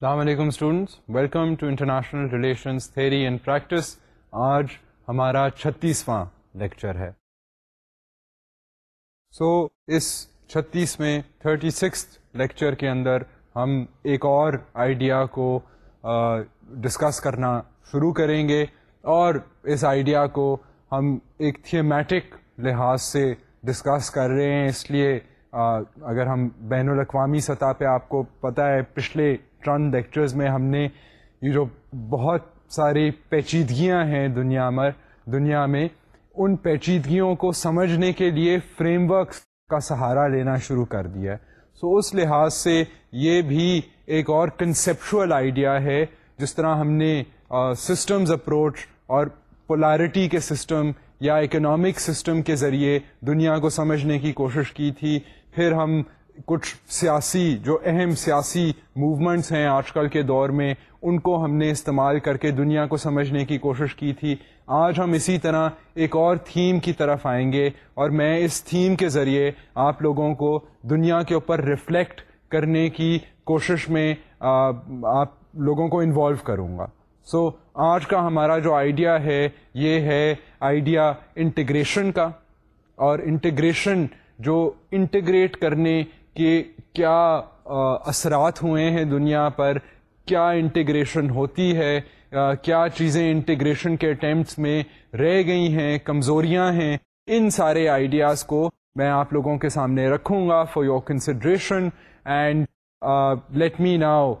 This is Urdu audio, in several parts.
السلام علیکم students welcome to international relations theory and practice آج ہمارا چھتیسواں لیکچر ہے سو اس چھتیسویں تھرٹی سکس لیکچر کے اندر ہم ایک اور آئیڈیا کو ڈسکس کرنا شروع کریں گے اور اس آئیڈیا کو ہم ایک تھیمیٹک لحاظ سے ڈسکس کر رہے ہیں اس لیے اگر ہم بین الاقوامی سطح پہ آپ کو پتہ ہے پچھلے ٹرن لیکچرز میں ہم نے یہ جو بہت ساری پیچیدگیاں ہیں دنیا میں دنیا میں ان پیچیدگیوں کو سمجھنے کے لیے فریم ورکس کا سہارا لینا شروع کر دیا ہے سو so, اس لحاظ سے یہ بھی ایک اور کنسیپشل آئیڈیا ہے جس طرح ہم نے سسٹمز اپروچ اور پولارٹی کے سسٹم یا اکنامک سسٹم کے ذریعے دنیا کو سمجھنے کی کوشش کی تھی پھر ہم کچھ سیاسی جو اہم سیاسی موومنٹس ہیں آج کل کے دور میں ان کو ہم نے استعمال کر کے دنیا کو سمجھنے کی کوشش کی تھی آج ہم اسی طرح ایک اور تھیم کی طرف آئیں گے اور میں اس تھیم کے ذریعے آپ لوگوں کو دنیا کے اوپر ریفلیکٹ کرنے کی کوشش میں آپ لوگوں کو انوالو کروں گا سو so, آج کا ہمارا جو آئیڈیا ہے یہ ہے آئیڈیا انٹیگریشن کا اور انٹیگریشن جو انٹیگریٹ کرنے کہ کیا اثرات ہوئے ہیں دنیا پر کیا انٹیگریشن ہوتی ہے کیا چیزیں انٹیگریشن کے اٹیمپٹس میں رہ گئی ہیں کمزوریاں ہیں ان سارے آئیڈیاز کو میں آپ لوگوں کے سامنے رکھوں گا for your consideration and let me now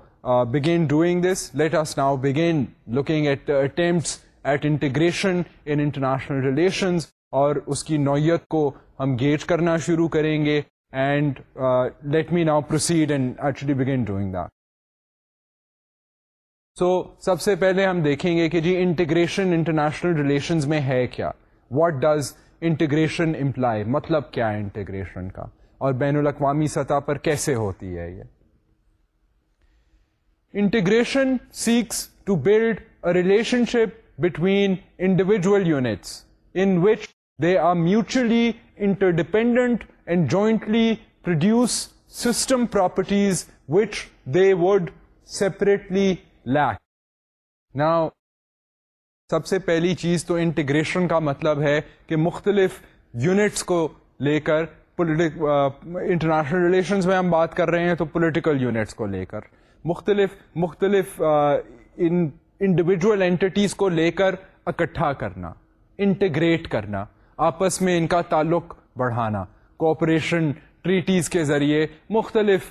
begin doing this let us now begin looking at attempts at integration in international relations اور اس کی نوعیت کو ہم گیج کرنا شروع کریں گے and let me now proceed and ایچولی begin doing the so سب سے پہلے ہم دیکھیں گے کہ جی انٹیگریشن انٹرنیشنل ریلیشنز میں ہے کیا واٹ ڈز انٹیگریشن امپلائی مطلب کیا ہے انٹیگریشن کا اور بین الاقوامی سطح پر کیسے ہوتی ہے یہ integration seeks to build a relationship between individual units in which they are mutually interdependent and and jointly produce system properties which they would lack. Lack نا سب سے پہلی چیز تو انٹیگریشن کا مطلب ہے کہ مختلف یونٹس کو لے کر پولیٹک انٹرنیشنل ریلیشنز میں ہم بات کر رہے ہیں تو پولیٹیکل یونٹس کو لے کر مختلف مختلف انڈیویجول انٹیٹیز کو لے کر اکٹھا کرنا انٹیگریٹ کرنا آپس میں ان کا تعلق بڑھانا کوپریشن ٹریٹیز کے ذریعے مختلف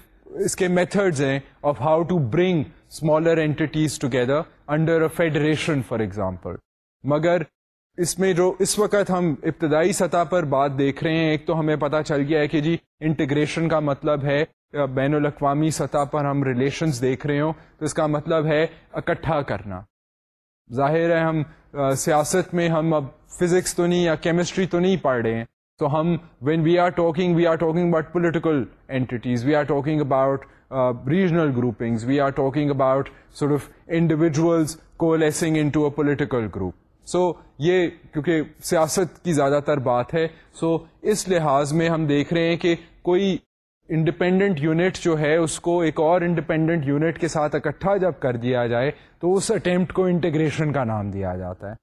اس کے میتھڈز ہیں of how to bring smaller entities together under a federation for example مگر اس میں جو اس وقت ہم ابتدائی سطح پر بات دیکھ رہے ہیں ایک تو ہمیں پتہ چل گیا ہے کہ جی انٹیگریشن کا مطلب ہے بین الاقوامی سطح پر ہم ریلیشنز دیکھ رہے ہوں تو اس کا مطلب ہے اکٹھا کرنا ظاہر ہے ہم سیاست میں ہم اب فزکس تو نہیں یا کیمسٹری تو نہیں پڑھ رہے ہیں تو ہم when we are talking we are talking about political entities we are talking about regional groupings we are talking about individuals coalescing into a political group so یہ کیونکہ سیاست کی زیادہ تر بات ہے سو so, اس لحاظ میں ہم دیکھ رہے ہیں کہ کوئی انڈیپینڈنٹ یونٹ جو ہے اس کو ایک اور انڈیپینڈنٹ یونٹ کے ساتھ اکٹھا جب کر دیا جائے تو اس اٹیمپٹ کو انٹیگریشن کا نام دیا جاتا ہے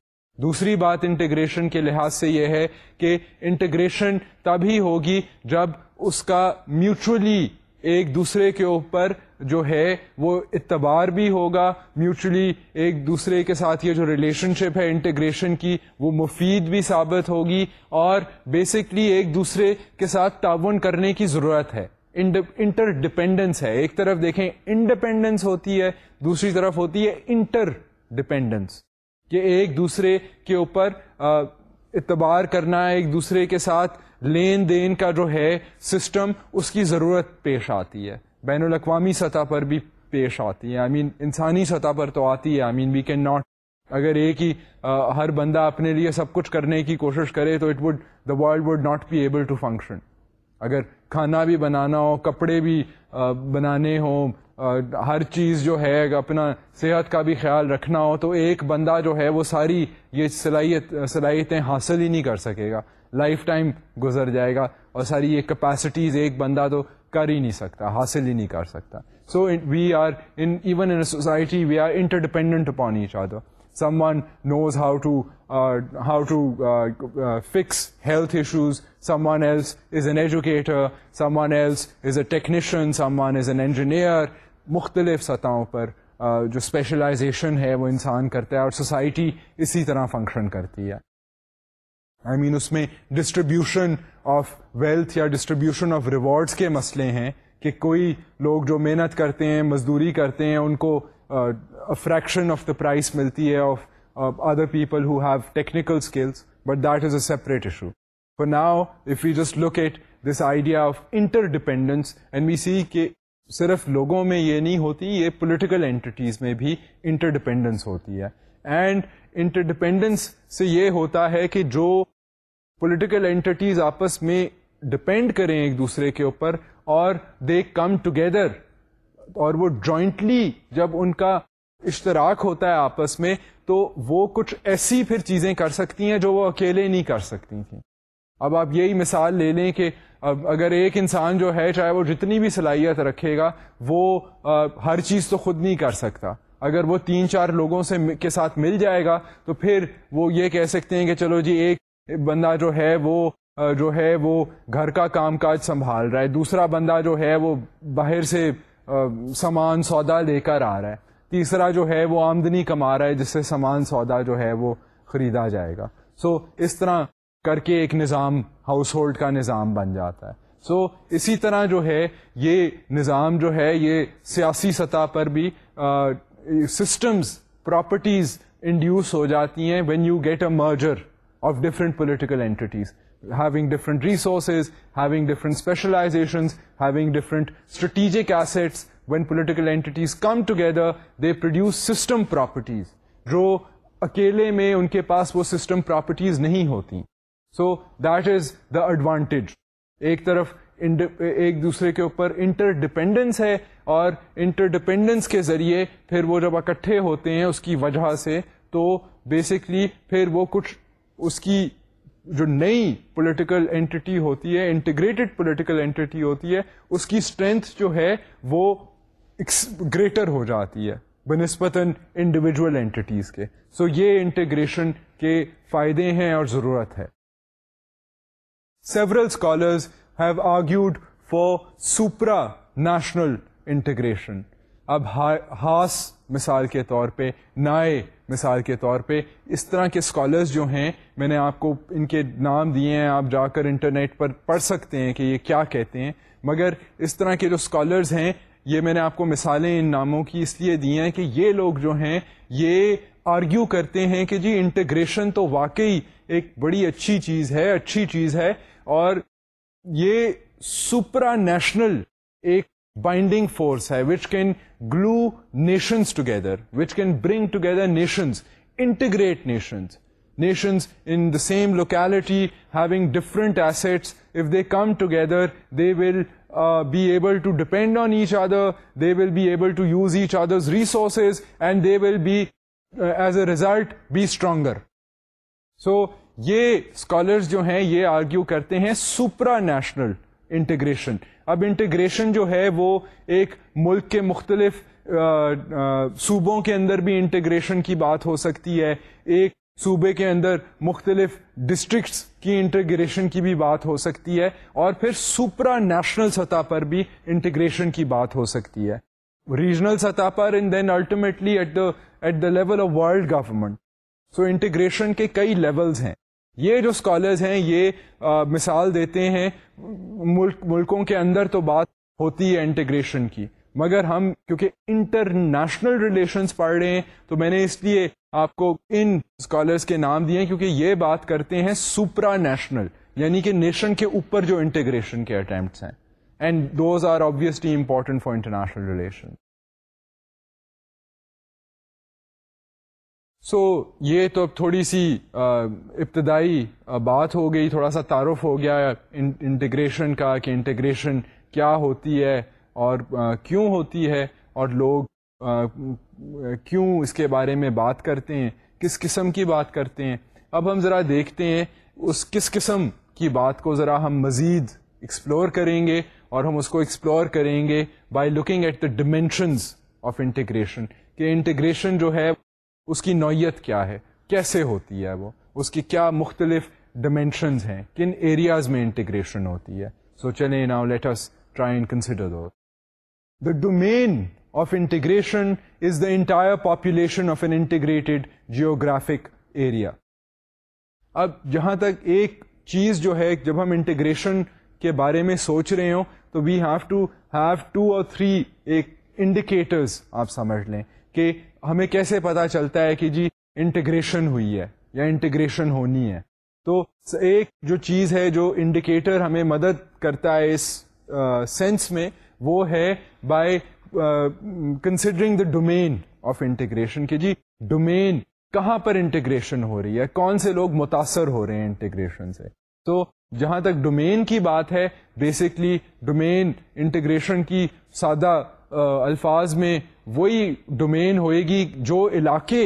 دوسری بات انٹیگریشن کے لحاظ سے یہ ہے کہ انٹیگریشن تبھی ہوگی جب اس کا میوچلی ایک دوسرے کے اوپر جو ہے وہ اعتبار بھی ہوگا میوچلی ایک دوسرے کے ساتھ یہ جو ریلیشن شپ ہے انٹیگریشن کی وہ مفید بھی ثابت ہوگی اور بیسکلی ایک دوسرے کے ساتھ تعاون کرنے کی ضرورت ہے انٹر ڈپینڈنس ہے ایک طرف دیکھیں انڈیپینڈنس ہوتی ہے دوسری طرف ہوتی ہے انٹر ڈپینڈنس کہ ایک دوسرے کے اوپر اعتبار کرنا ایک دوسرے کے ساتھ لین دین کا جو ہے سسٹم اس کی ضرورت پیش آتی ہے بین الاقوامی سطح پر بھی پیش آتی ہے آئی مین انسانی سطح پر تو آتی ہے I mean we can not اگر ایک ہی ہر بندہ اپنے لیے سب کچھ کرنے کی کوشش کرے تو it would the world would not be able to function اگر کھانا بھی بنانا ہو کپڑے بھی بنانے ہوں ہر چیز جو ہے اپنا صحت کا بھی خیال رکھنا ہو تو ایک بندہ جو ہے وہ ساری یہ صلاحیت صلاحیتیں حاصل ہی نہیں کر سکے گا لائف ٹائم گزر جائے گا اور ساری یہ کیپیسٹیز ایک بندہ تو کر ہی نہیں سکتا حاصل ہی نہیں کر سکتا so we are in even in society we are interdependent upon each other someone knows how to how to fix health issues someone else is an educator someone else is a technician someone is an engineer مختلف سطحوں پر uh, جو اسپیشلائزیشن ہے وہ انسان کرتا ہے اور سوسائٹی اسی طرح فنکشن کرتی ہے آئی مین اس میں ڈسٹریبیوشن آف ویلتھ یا ڈسٹریبیوشن آف ریوارڈس کے مسئلے ہیں کہ کوئی لوگ جو محنت کرتے ہیں مزدوری کرتے ہیں ان کو فریکشن آف دا پرائز ملتی ہے of other people who have technical skills but that is a separate issue for now if you just look at this idea of interdependence and we see کہ صرف لوگوں میں یہ نہیں ہوتی یہ پولیٹیکل اینٹیز میں بھی انٹر ڈیپینڈنس ہوتی ہے اینڈ انٹر ڈیپینڈنس سے یہ ہوتا ہے کہ جو پولیٹیکل اینٹیز آپس میں ڈپینڈ کریں ایک دوسرے کے اوپر اور دے کم ٹوگیدر اور وہ جوائنٹلی جب ان کا اشتراک ہوتا ہے آپس میں تو وہ کچھ ایسی پھر چیزیں کر سکتی ہیں جو وہ اکیلے نہیں کر سکتی تھیں اب آپ یہی مثال لے لیں کہ اب اگر ایک انسان جو ہے چاہے وہ جتنی بھی صلاحیت رکھے گا وہ ہر چیز تو خود نہیں کر سکتا اگر وہ تین چار لوگوں سے کے ساتھ مل جائے گا تو پھر وہ یہ کہہ سکتے ہیں کہ چلو جی ایک بندہ جو ہے وہ جو ہے وہ گھر کا کام کاج سنبھال رہا ہے دوسرا بندہ جو ہے وہ باہر سے سامان سودا لے کر آ رہا ہے تیسرا جو ہے وہ آمدنی کما رہا ہے جس سے سامان سودا جو ہے وہ خریدا جائے گا سو so, اس طرح کر کے ایک نظام ہاؤس ہولڈ کا نظام بن جاتا ہے سو so, اسی طرح جو ہے یہ نظام جو ہے یہ سیاسی سطح پر بھی سسٹمز پراپرٹیز انڈیوس ہو جاتی ہیں when you get a merger of When political when political they produce system properties جو اکیلے میں ان کے پاس وہ سسٹم پراپرٹیز نہیں ہوتی so that is the advantage ایک طرف ایک دوسرے کے اوپر انٹر ڈپینڈنس ہے اور انٹر ڈپینڈنس کے ذریعے پھر وہ جب اکٹھے ہوتے ہیں اس کی وجہ سے تو بیسکلی پھر وہ کچھ اس کی جو نئی پولیٹیکل اینٹی ہوتی ہے انٹیگریٹڈ پولیٹیکل اینٹی ہوتی ہے اس کی اسٹرینتھ جو ہے وہ گریٹر ہو جاتی ہے بہ نسبتاً انڈیویجول اینٹیز کے سو so, یہ انٹیگریشن کے فائدے ہیں اور ضرورت ہے several scholars have argued for supranational integration اب ہاس مثال کے طور پہ نائے مثال کے طور پہ اس طرح کے اسکالرز جو ہیں میں نے آپ کو ان کے نام دیے ہیں آپ جا کر انٹرنیٹ پر پڑھ سکتے ہیں کہ یہ کیا کہتے ہیں مگر اس طرح کے جو اسکالرز ہیں یہ میں نے آپ کو مثالیں ان ناموں کی اس لیے دی ہیں کہ یہ لوگ جو ہیں یہ آرگیو کرتے ہیں کہ جی انٹیگریشن تو واقعی ایک بڑی اچھی چیز ہے اچھی چیز ہے اور یہ سپرا نیشنل ایک بائنڈنگ فورس ہے which which can can glue together together bring nations nations nations integrate in the same locality having different assets if they come together they will be abled on each other they will be able to use each other resources and they will be as a result be stronger so یہ اسکالرس جو ہیں یہ آرگیو کرتے ہیں سپرا نیشنل انٹیگریشن اب انٹیگریشن جو ہے وہ ایک ملک کے مختلف صوبوں کے اندر بھی انٹیگریشن کی بات ہو سکتی ہے ایک صوبے کے اندر مختلف ڈسٹرکٹس کی انٹیگریشن کی بھی بات ہو سکتی ہے اور پھر سپرا نیشنل سطح پر بھی انٹیگریشن کی بات ہو سکتی ہے ریجنل سطح پر and then ultimately at the at the level of world government so integration کے کئی لیولز ہیں یہ جو اسکالرز ہیں یہ مثال دیتے ہیں ملک ملکوں کے اندر تو بات ہوتی ہے انٹیگریشن کی مگر ہم کیونکہ انٹرنیشنل ریلیشنز پڑھ رہے ہیں تو میں نے اس لیے آپ کو ان اسکالرس کے نام دیے کیونکہ یہ بات کرتے ہیں سپرا نیشنل یعنی کہ نیشن کے اوپر جو انٹیگریشن کے اٹمپٹس ہیں and those are obviously important for international relation so یہ تو اب تھوڑی سی ابتدائی بات ہو گئی تھوڑا سا تعارف ہو گیا انٹیگریشن کا کہ انٹیگریشن کیا ہوتی ہے اور کیوں ہوتی ہے اور لوگ کیوں اس کے بارے میں بات کرتے ہیں کس قسم کی بات کرتے ہیں اب ہم ذرا دیکھتے ہیں اس کس قسم کی بات کو ذرا ہم مزید ایکسپلور کریں گے اور ہم اس کو ایکسپلور کریں گے by looking at the dimensions of integration کہ انٹیگریشن جو ہے اس کی نوعیت کیا ہے کیسے ہوتی ہے وہ اس کی کیا مختلف ڈائمینشنز ہیں کن ایریاز میں انٹیگریشن ہوتی ہے سو چلے اس try and consider the domain of integration is the entire population of an integrated geographic area اب جہاں تک ایک چیز جو ہے جب ہم انٹیگریشن کے بارے میں سوچ رہے ہوں تو we have to have two اور تھری ایک انڈیکیٹرز آپ سمجھ لیں کہ ہمیں کیسے پتا چلتا ہے کہ جی انٹیگریشن ہوئی ہے یا انٹیگریشن ہونی ہے تو ایک جو چیز ہے جو انڈیکیٹر ہمیں مدد کرتا ہے اس سینس میں وہ ہے by considering the domain of integration کہ جی ڈومین کہاں پر انٹیگریشن ہو رہی ہے کون سے لوگ متاثر ہو رہے ہیں انٹیگریشن سے تو جہاں تک ڈومین کی بات ہے بیسکلی ڈومین انٹیگریشن کی سادہ الفاظ میں وہی ڈومین ہوئے گی جو علاقے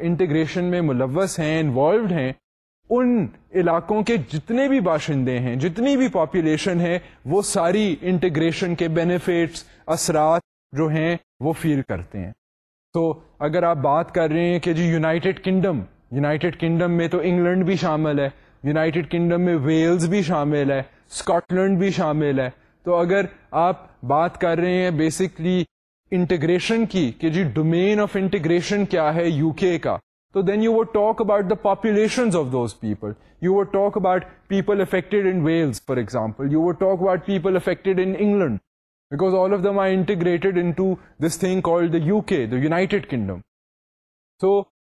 انٹیگریشن میں ملوث ہیں انوالوڈ ہیں ان علاقوں کے جتنے بھی باشندے ہیں جتنی بھی پاپولیشن ہے وہ ساری انٹیگریشن کے بینیفٹس اثرات جو ہیں وہ فیل کرتے ہیں تو اگر آپ بات کر رہے ہیں کہ جی یونائٹیڈ کنگڈم یونائٹیڈ کنگڈم میں تو انگلینڈ بھی شامل ہے یونائٹیڈ کنگڈم میں ویلز بھی شامل ہے اسکاٹلینڈ بھی شامل ہے تو اگر آپ بات کر رہے ہیں بیسکلی انٹیگریشن کی کہ جی ڈومین آف انٹیگریشن کیا ہے یو کے کا تو then you would talk about the population of those people you would talk about people affected in Wales for example you would talk about people affected in England because all of them are integrated into this thing call the U K the United Kingdom so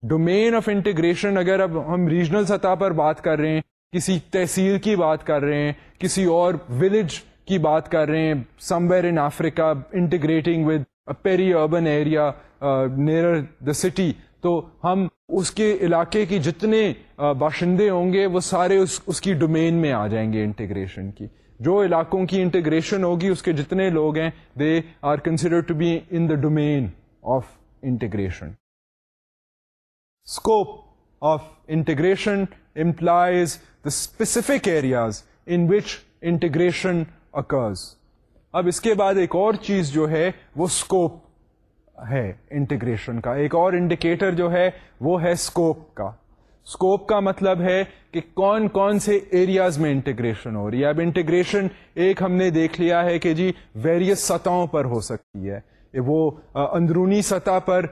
domain of integration اگر اب ہم ریجنل سطح پر بات کر رہے ہیں کسی تحصیل کی بات کر رہے ہیں کسی اور ولیج کی بات کر رہے ہیں somewhere in Africa integrating with peri urban area near the city تو ہم اس کے علاقے کی جتنے باشندے ہوں گے وہ سارے اس اس کی ڈومین میں آ جائیں گے انٹیگریشن کی جو علاقوں کی انٹیگریشن ہوگی اس کے جتنے لوگ ہیں they are consider to be in the domain of integration scope of integration implies the specific areas in which integration occurs اب اس کے بعد ایک اور چیز جو ہے وہ اسکوپ ہے انٹیگریشن کا ایک اور انڈیکیٹر جو ہے وہ ہے اسکوپ کا اسکوپ کا مطلب ہے کہ کون کون سے ایریاز میں انٹیگریشن ہو رہی ہے اب انٹیگریشن ایک ہم نے دیکھ لیا ہے کہ جی ویریس سطحوں پر ہو سکتی ہے وہ اندرونی سطح پر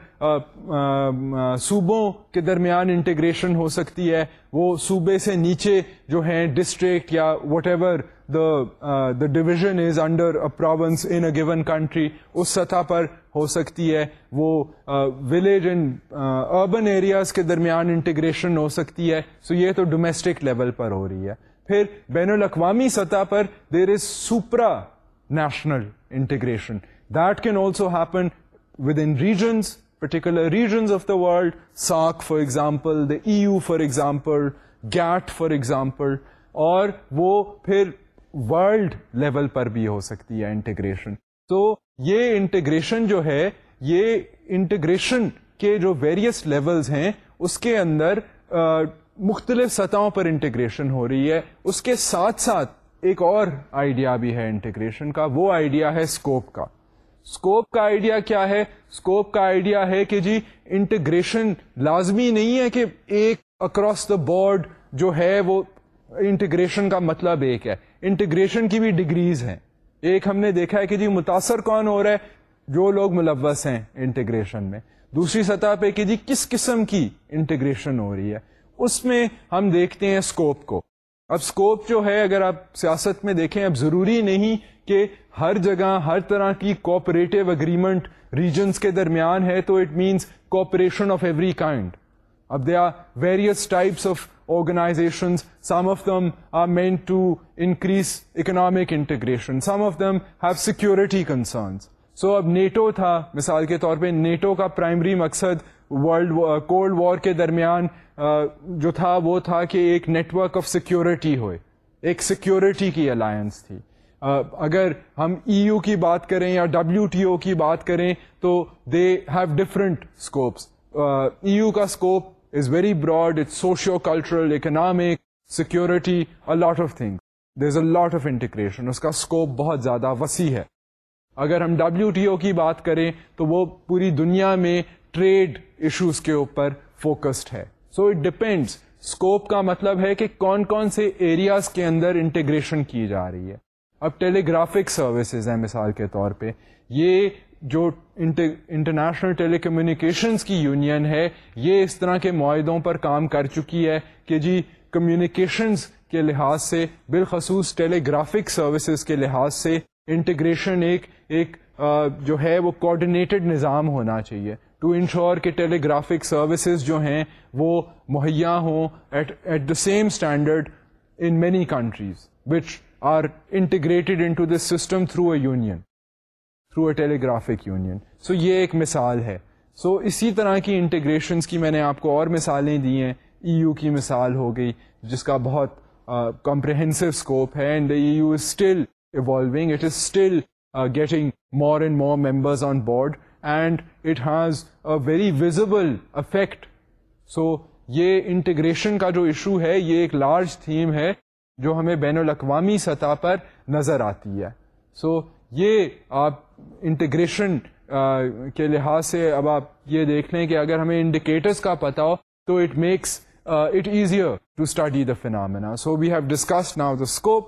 صوبوں کے درمیان انٹیگریشن ہو سکتی ہے وہ صوبے سے نیچے جو ہیں ڈسٹرکٹ یا whatever the the division is under province in a given country اس سطح پر ہو سکتی ہے وہ ولیج ان اربن ایریاز کے درمیان انٹیگریشن ہو سکتی ہے سو so یہ تو ڈومیسٹک لیول پر ہو رہی ہے پھر بین الاقوامی سطح پر there is supranational integration pin within regions particular regions of the world such for example the EU for example GATT for example اور وہ پھر ورلڈ لیول پر بھی ہو سکتی ہے انٹیگریشن تو یہ انٹیگریشن جو ہے یہ انٹیگریشن کے جو ویریس لیولز ہیں اس کے اندر مختلف سطحوں پر انٹیگریشن ہو رہی ہے اس کے ساتھ ساتھ ایک اور آئیڈیا بھی ہے انٹیگریشن کا وہ آئیڈیا ہے اسکوپ کا اسکوپ کا آئیڈیا کیا ہے اسکوپ کا آئیڈیا ہے کہ جی انٹیگریشن لازمی نہیں ہے کہ ایک اکراس دا بورڈ جو ہے وہ انٹیگریشن کا مطلب ایک ہے انٹیگریشن کی بھی ڈگریز ہیں ایک ہم نے دیکھا ہے کہ جی متاثر کون ہو رہا ہے جو لوگ ملوث ہیں انٹیگریشن میں دوسری سطح پہ کہ جی کس قسم کی انٹیگریشن ہو رہی ہے اس میں ہم دیکھتے ہیں اسکوپ کو اب اسکوپ جو ہے اگر آپ سیاست میں دیکھیں اب ضروری نہیں کہ ہر جگہ ہر طرح کی کوپریٹو اگریمنٹ ریجنس کے درمیان ہے تو it means cooperation of every kind اب they are various types of them some of them increase mean to increase economic integration some of them have security concerns so اب نیٹو تھا مثال کے طور پہ نیٹو کا پرائمری مقصد کولڈ وار کے درمیان جو تھا وہ تھا کہ ایک network آف سیکورٹی ہوئے ایک سیکورٹی کی الائنس تھی اگر ہم ای e یو کی بات کریں یا ڈبلو ٹی او کی بات کریں تو they have different scopes E U کا scope is very broad it socio cultural economic security a lot lot of thing there is a lot of integration اس کا اسکوپ بہت زیادہ وسیع ہے اگر ہم ڈبلو ٹی او کی بات کریں تو وہ پوری دنیا میں ٹریڈ ایشوز کے اوپر فوکسڈ ہے سو اٹ ڈپینڈس اسکوپ کا مطلب ہے کہ کون کون سے ایریاز کے اندر انٹیگریشن کی جا رہی ہے اب ٹیلی گرافک سروسز ہیں مثال کے طور پہ یہ جو انٹرنیشنل ٹیلی کمیونیکیشنز کی یونین ہے یہ اس طرح کے معاہدوں پر کام کر چکی ہے کہ جی کمیونیکیشنز کے لحاظ سے بالخصوص ٹیلی گرافک سروسز کے لحاظ سے انٹیگریشن ایک ایک آ, جو ہے وہ کوآڈینیٹڈ نظام ہونا چاہیے ٹو انشور کہ ٹیلی گرافک سروسز جو ہیں وہ مہیا ہوں at at the same standard in many countries which system through a union through a telegraphic union so یہ ایک مثال ہے سو اسی طرح کی انٹیگریشن کی میں نے آپ کو اور مثالیں دی ہیں ای یو کی مثال ہو گئی جس کا بہت کمپریہنسو اسکوپ ہے and as still evolving it is still getting more and more members on board and it has a very visible effect so یہ انٹیگریشن کا جو ایشو ہے یہ ایک لارج تھیم ہے جو ہمیں بین الاقوامی سطح پر نظر آتی ہے سو یہ آپ انٹیگریشن کے لحاظ سے اب آپ یہ دیکھ لیں کہ اگر ہمیں انڈیکیٹرس کا پتا ہو تو it makes it easier to study the phenomena so we have discuss now the scope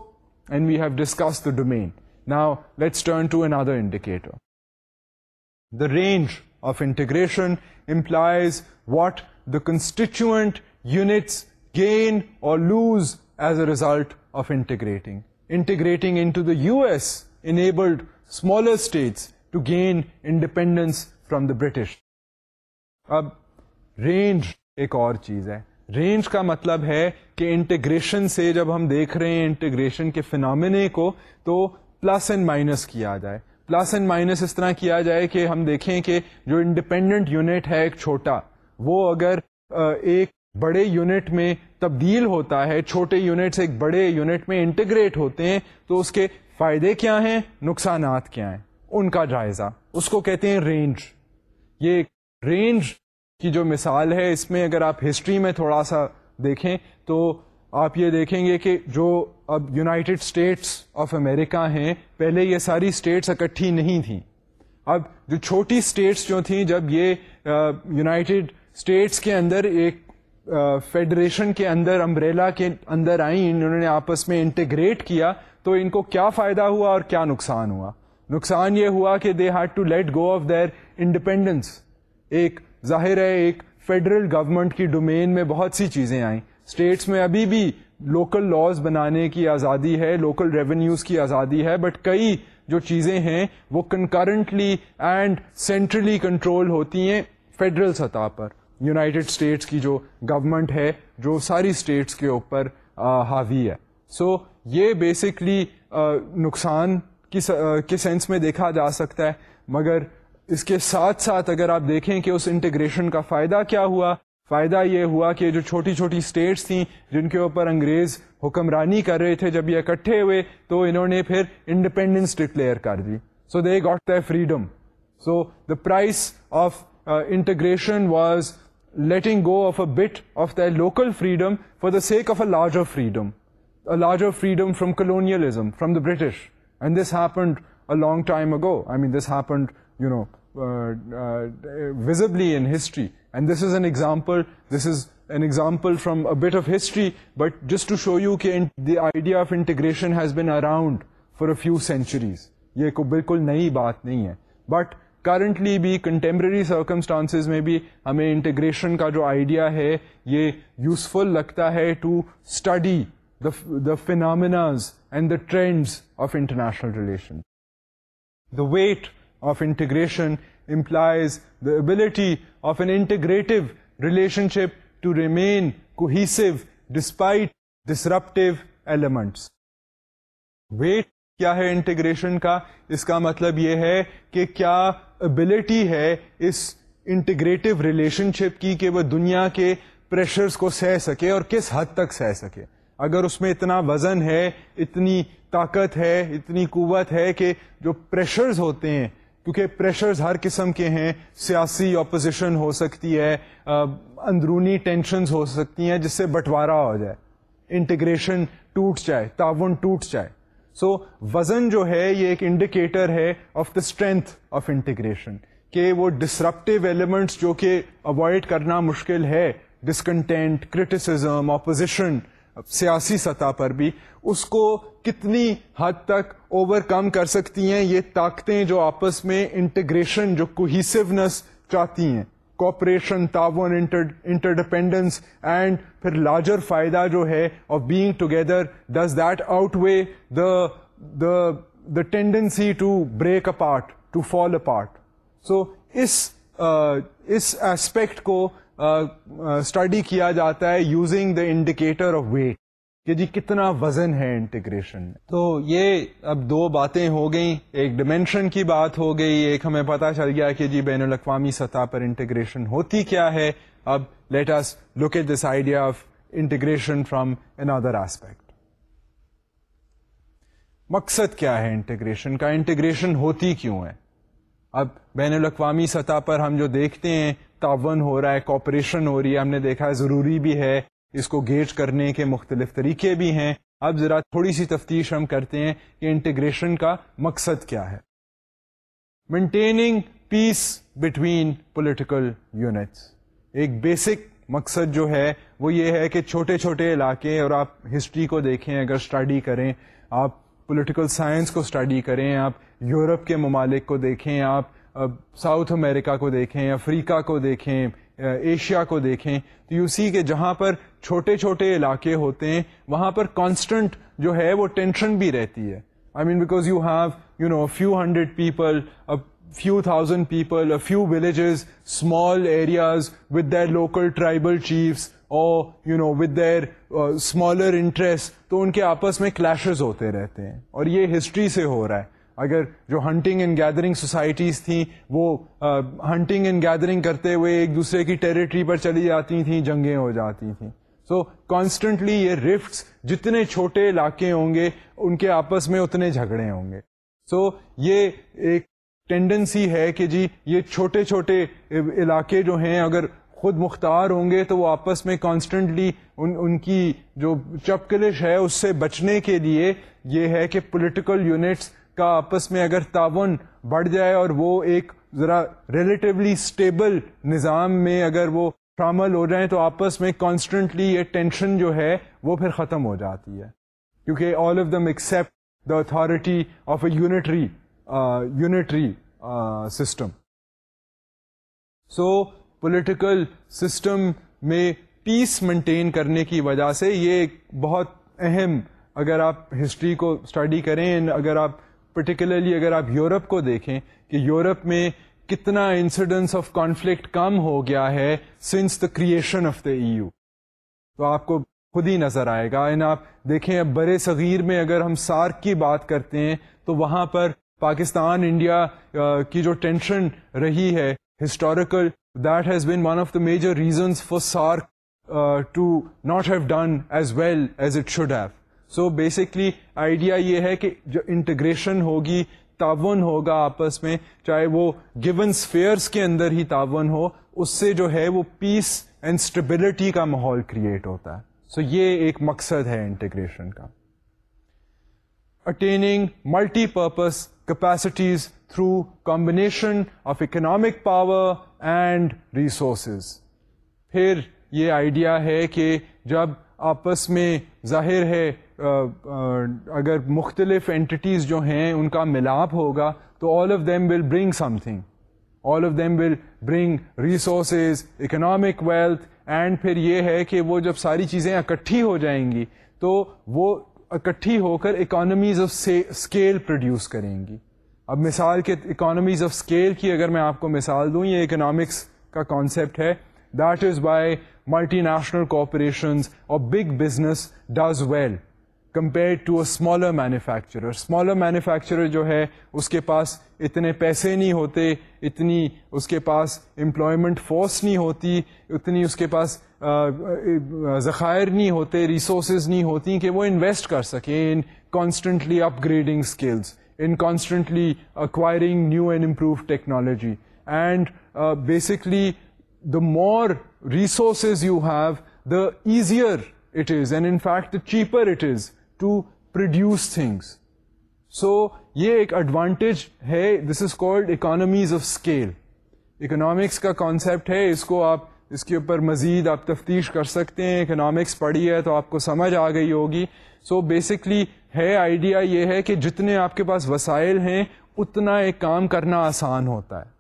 and we have discuss the domain now let's turn to another indicator the range of integration implies what the constituent units gain or lose result of integrating integrating into the U S enabled small states to gain independence from the British اب رینج ایک اور چیز ہے رینج کا مطلب ہے کہ انٹیگریشن سے جب ہم دیکھ رہے ہیں انٹیگریشن کے فنامنے کو تو پلس اینڈ مائنس کیا جائے پلس اینڈ مائنس اس طرح کیا جائے کہ ہم دیکھیں کہ جو انڈیپینڈنٹ یونٹ ہے ایک چھوٹا وہ اگر ایک بڑے یونٹ میں تبدیل ہوتا ہے چھوٹے یونٹس ایک بڑے یونٹ میں انٹیگریٹ ہوتے ہیں تو اس کے فائدے کیا ہیں نقصانات کیا ہیں ان کا جائزہ اس کو کہتے ہیں رینج یہ رینج کی جو مثال ہے اس میں اگر آپ ہسٹری میں تھوڑا سا دیکھیں تو آپ یہ دیکھیں گے کہ جو اب یونائٹیڈ اسٹیٹس آف امریکہ ہیں پہلے یہ ساری اسٹیٹس اکٹھی نہیں تھیں اب جو چھوٹی اسٹیٹس جو تھیں جب یہ یونائٹیڈ اسٹیٹس کے اندر ایک فیڈریشن کے اندر امبریلا کے اندر آئیں انہوں نے آپس میں انٹیگریٹ کیا تو ان کو کیا فائدہ ہوا اور کیا نقصان ہوا نقصان یہ ہوا کہ they had to let go of their independence ایک ظاہر ہے ایک فیڈرل گورمنٹ کی ڈومین میں بہت سی چیزیں آئیں اسٹیٹس میں ابھی بھی لوکل لاز بنانے کی آزادی ہے لوکل ریونیوز کی آزادی ہے بٹ کئی جو چیزیں ہیں وہ کنکرنٹلی اینڈ سینٹرلی کنٹرول ہوتی ہیں فیڈرل سطح پر یونائٹڈ اسٹیٹس کی جو گورمنٹ ہے جو ساری اسٹیٹس کے اوپر حاوی ہے سو so, یہ بیسکلی نقصان کے سینس میں دیکھا جا سکتا ہے مگر اس کے ساتھ ساتھ اگر آپ دیکھیں کہ اس انٹیگریشن کا فائدہ کیا ہوا فائدہ یہ ہوا کہ جو چھوٹی چھوٹی اسٹیٹس تھیں جن کے اوپر انگریز حکمرانی کر رہے تھے جب یہ اکٹھے ہوئے تو انہوں نے پھر انڈیپینڈنس ڈکلیئر کر دی so they got the freedom so the prize of integration was letting go of a bit of the local freedom for the sake of a large of freedom large of freedom from colonialism from the British and this happened ago this happenedly in history and this is an example this is an example from of history but just to show you کہ the idea of integration has been around for few centuries یہ کو بالکل نئی بات نہیں ہے بٹ کرنٹلی بھی کنٹمپرری سرکمسٹانسز میں بھی ہمیں انٹیگریشن کا جو آئیڈیا ہے یہ یوزفل لگتا ہے to study the phenomenas and the trends of international relation the weight of integration implies the ability of an integrative relationship to remain cohesive despite disruptive elements weight کیا ہے انٹیگریشن کا اس کا مطلب یہ ہے کہ کیا ابلٹی ہے اس انٹیگریٹو ریلیشن شپ کی کہ وہ دنیا کے پریشرز کو سہ سکے اور کس حد تک سہ سکے اگر اس میں اتنا وزن ہے اتنی طاقت ہے اتنی قوت ہے کہ جو پریشرز ہوتے ہیں کیونکہ پریشرز ہر قسم کے ہیں سیاسی اپوزیشن ہو سکتی ہے اندرونی ٹینشنز ہو سکتی ہیں جس سے بٹوارا ہو جائے انٹیگریشن ٹوٹ جائے تعاون ٹوٹ جائے سو وزن جو ہے یہ ایک انڈیکیٹر ہے of the strength of integration کہ وہ ڈسرپٹیو ایلیمنٹس جو کہ اوائڈ کرنا مشکل ہے ڈسکنٹینٹ کرٹیسزم اپوزیشن سیاسی سطح پر بھی اس کو کتنی حد تک اوور کم کر سکتی ہیں یہ طاقتیں جو آپس میں انٹیگریشن جو کوہیسونیس چاہتی ہیں کوپریشن تعاون انٹر ڈیپینڈنس اینڈ پھر لارجر فائدہ جو ہے of being together does that outweigh the the tendency to break apart to fall apart so us uh, aspect کو اسٹڈی uh, uh, کیا جاتا ہے using the indicator of weight کہ جی کتنا وزن ہے انٹیگریشن تو یہ اب دو باتیں ہو گئیں ایک ڈیمینشن کی بات ہو گئی ایک ہمیں پتا چل گیا کہ جی بین الاقوامی سطح پر انٹیگریشن ہوتی کیا ہے اب let us look at this idea of integration from another aspect مقصد کیا ہے انٹیگریشن کا انٹیگریشن ہوتی کیوں ہے اب بین الاقوامی سطح پر ہم جو دیکھتے ہیں تعاون ہو رہا ہے کوپریشن ہو رہی ہے ہم نے دیکھا ضروری بھی ہے اس کو گیج کرنے کے مختلف طریقے بھی ہیں اب ذرا تھوڑی سی تفتیش ہم کرتے ہیں کہ انٹیگریشن کا مقصد کیا ہے maintaining peace between political units ایک بیسک مقصد جو ہے وہ یہ ہے کہ چھوٹے چھوٹے علاقے اور آپ ہسٹری کو دیکھیں اگر اسٹڈی کریں آپ پولیٹیکل سائنس کو اسٹڈی کریں آپ یورپ کے ممالک کو دیکھیں آپ ساؤتھ امریکہ کو دیکھیں افریقہ کو دیکھیں ایشیا کو دیکھیں تو یو سی کہ جہاں پر چھوٹے چھوٹے علاقے ہوتے ہیں وہاں پر کانسٹنٹ جو ہے وہ ٹینشن بھی رہتی ہے I mean because you have you know few hundred people few thousand people few villages small areas with their local tribal chiefs اور you know with their smaller interest تو ان کے آپس میں کلیشز ہوتے رہتے ہیں اور یہ ہسٹری سے ہو رہا ہے اگر جو ہنٹنگ اینڈ گیدرنگ سوسائٹیز تھیں وہ ہنٹنگ اینڈ گیدرنگ کرتے ہوئے ایک دوسرے کی ٹریٹری پر چلی جاتی تھیں جنگیں ہو جاتی تھیں سو کانسٹنٹلی یہ رفٹس جتنے چھوٹے علاقے ہوں گے ان کے آپس میں اتنے جھگڑے ہوں گے سو so, یہ ایک ٹینڈنسی ہے کہ جی یہ چھوٹے چھوٹے علاقے جو ہیں اگر خود مختار ہوں گے تو وہ آپس میں کانسٹنٹلی ان ان کی جو چپکلش ہے اس سے بچنے کے لیے یہ ہے کہ پولیٹیکل یونٹس کا آپس میں اگر تعاون بڑھ جائے اور وہ ایک ذرا ریلیٹیولی اسٹیبل نظام میں اگر وہ شامل ہو جائیں تو آپس میں کانسٹنٹلی یہ ٹینشن جو ہے وہ پھر ختم ہو جاتی ہے کیونکہ all of them except the authority of a unitary unitary system so political system میں پیس مینٹین کرنے کی وجہ سے یہ ایک بہت اہم اگر آپ ہسٹری کو اسٹڈی کریں اگر آپ پرٹیکولرلی اگر آپ یورپ کو دیکھیں کہ یورپ میں کتنا انسیڈنس آف کانفلکٹ کم ہو گیا ہے since the creation of the EU تو آپ کو خود ہی نظر آئے گا آپ دیکھیں اب برے صغیر میں اگر ہم سارک کی بات کرتے ہیں تو وہاں پر پاکستان انڈیا کی جو ٹینشن رہی ہے historical that has been one of the major reasons for SAARC to not have done as well as it should have so basically idea یہ ہے کہ جو انٹیگریشن ہوگی تعاون ہوگا آپس میں چاہے وہ گیون اسفیئرس کے اندر ہی تعاون ہو اس سے جو ہے وہ پیس اینڈ اسٹیبلٹی کا ماحول کریٹ ہوتا ہے سو یہ ایک مقصد ہے انٹیگریشن کا attaining multi purpose capacities through combination of economic power and resources پھر یہ آئیڈیا ہے کہ جب آپس میں ظاہر ہے اگر مختلف اینٹیز جو ہیں ان کا ملاپ ہوگا تو all of them will bring something all of them will bring resources economic wealth and پھر یہ ہے کہ وہ جب ساری چیزیں اکٹھی ہو جائیں گی تو وہ اکٹھی ہو کر اکانمیز آف اسکیل پروڈیوس کریں گی اب مثال کے اکانومیز آف اسکیل کی اگر میں آپ کو مثال دوں یہ اکنامکس کا کانسیپٹ ہے that is by multinational corporations اور big business does well compare to a smaller manufacturer smaller manufacturer جو ہے اس کے پاس اتنے پیسے نہیں ہوتے اتنی اس کے پاس امپلائمنٹ فورس نہیں ہوتی اتنی اس کے پاس ذخائر نہیں ہوتے ریسورسز نہیں ہوتی کہ وہ انویسٹ کر سکیں in constantly upgrading skills in constantly acquiring new and improve technology and basically the more resources you have the easier it is and in fact cheaper it is to produce things so یہ ایک ایڈوانٹیج ہے this is called economies of scale economics کا کانسیپٹ ہے اس کو آپ اس کے اوپر مزید آپ تفتیش کر سکتے ہیں اکنامکس پڑھی ہے تو آپ کو سمجھ آ گئی ہوگی سو بیسکلی ہے آئیڈیا یہ ہے کہ جتنے آپ کے پاس وسائل ہیں اتنا ایک کام کرنا آسان ہوتا ہے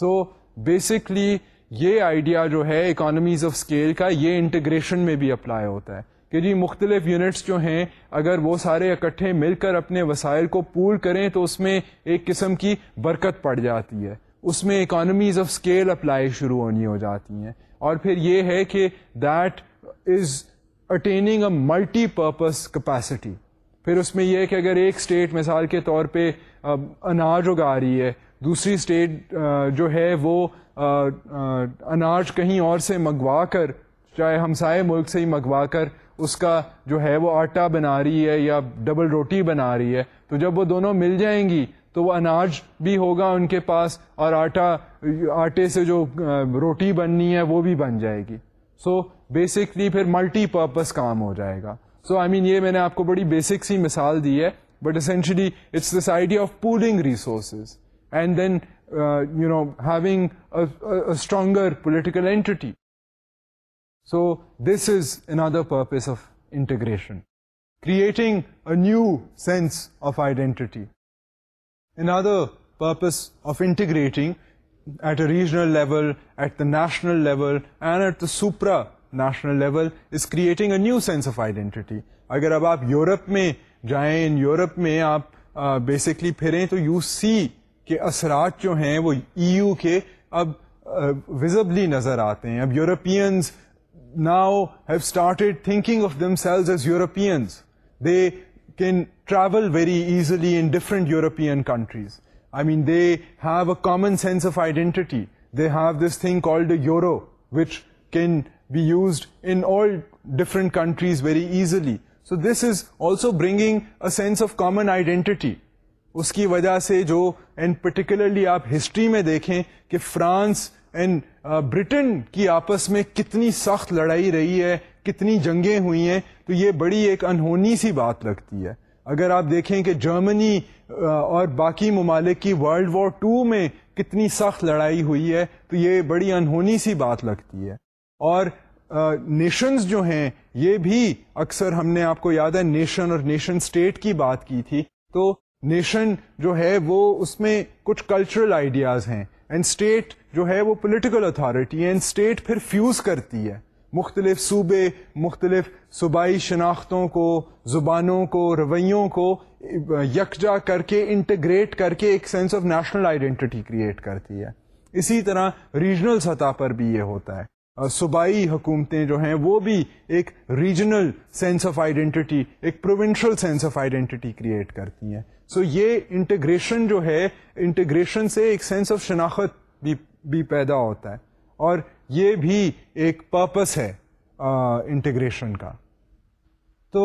سو بیسکلی یہ آئیڈیا جو ہے اکانمیز آف اسکیل کا یہ انٹیگریشن میں بھی اپلائی ہوتا ہے کہ جی مختلف یونٹس جو ہیں اگر وہ سارے اکٹھے مل کر اپنے وسائل کو پور کریں تو اس میں ایک قسم کی برکت پڑ جاتی ہے اس میں اکانمیز آف اسکیل اپلائی شروع ہونی ہو جاتی ہیں اور پھر یہ ہے کہ that is attaining a multi purpose capacity پھر اس میں یہ ہے کہ اگر ایک اسٹیٹ مثال کے طور پہ اناج اگا رہی ہے دوسری اسٹیٹ جو ہے وہ اناج کہیں اور سے منگوا کر چاہے ہمسائے ملک سے ہی منگوا کر اس کا جو ہے وہ آٹا بنا رہی ہے یا ڈبل روٹی بنا رہی ہے تو جب وہ دونوں مل جائیں گی تو وہ اناج بھی ہوگا ان کے پاس اور آٹا آٹے سے جو روٹی بننی ہے وہ بھی بن جائے گی سو بیسکلی پھر ملٹی پرپز کام ہو جائے گا سو آئی مین یہ میں نے آپ کو بڑی بیسک سی مثال دی ہے but essentially it's this idea of pooling resources and then you know having stronger political entity so this is another purpose of integration creating a new sense of identity another purpose of integrating at a regional level at the national level is creating a new sense of identity اگر اب آپ یورپ میں جائیں یورپ میں آپ بیسکلی پھریں تو یو سی کے اثرات جو ہیں وہ ای یو کے اب وزبلی نظر آتے ہیں اب Europeans now started thinking of themselves as European they can travel very easily in different European countries I mean they have a common sense of identity have this think euro which can be used in all different countries very easily so this is also bringing a sense of common identity اس کی وجہ سے جو اینڈ پرٹیکولرلی آپ ہسٹری میں دیکھیں کہ فرانس اینڈ برٹن کی آپس میں کتنی سخت لڑائی رہی ہے کتنی جنگیں ہوئی ہیں تو یہ بڑی ایک انہونی سی بات لگتی ہے اگر آپ دیکھیں کہ جرمنی اور باقی ممالک کی ورلڈ وار ٹو میں کتنی سخت لڑائی ہوئی ہے تو یہ بڑی انہونی سی بات لگتی ہے اور نیشنز جو ہیں یہ بھی اکثر ہم نے آپ کو یاد ہے نیشن اور نیشن اسٹیٹ کی بات کی تھی تو نیشن جو ہے وہ اس میں کچھ کلچرل آئیڈیاز ہیں اینڈ اسٹیٹ جو ہے وہ پولیٹیکل ہے اینڈ اسٹیٹ پھر فیوز کرتی ہے مختلف صوبے مختلف صوبائی شناختوں کو زبانوں کو رویوں کو یکجا کر کے انٹیگریٹ کر کے ایک sense of national identity create کرتی ہے اسی طرح ریجنل سطح پر بھی یہ ہوتا ہے صوبائی حکومتیں جو ہیں وہ بھی ایک ریجنل سینس آف آئیڈینٹی ایک provincial sense of identity create کرتی ہیں سو so یہ انٹیگریشن جو ہے انٹیگریشن سے ایک سینس آف شناخت بھی بھی پیدا ہوتا ہے اور یہ بھی ایک پرپس ہے انٹیگریشن کا تو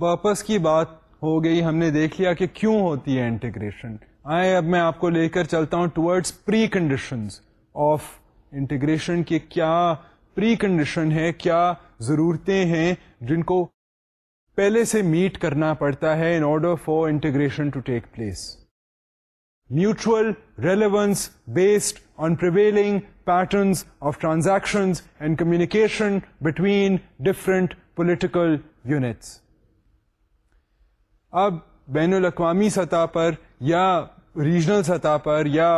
پرپس کی بات ہو گئی ہم نے دیکھ لیا کہ کیوں ہوتی ہے انٹیگریشن آئے اب میں آپ کو لے کر چلتا ہوں towards preconditions of integration کی کیا پری کنڈیشن ہے کیا ضرورتیں ہیں جن کو پہلے سے میٹ کرنا پڑتا ہے in order for integration to take place mutual reliance based on prevailing patterns of transactions and communication between different political units اب بین الاقوامی سطح پر یا ریجنل سطح پر یا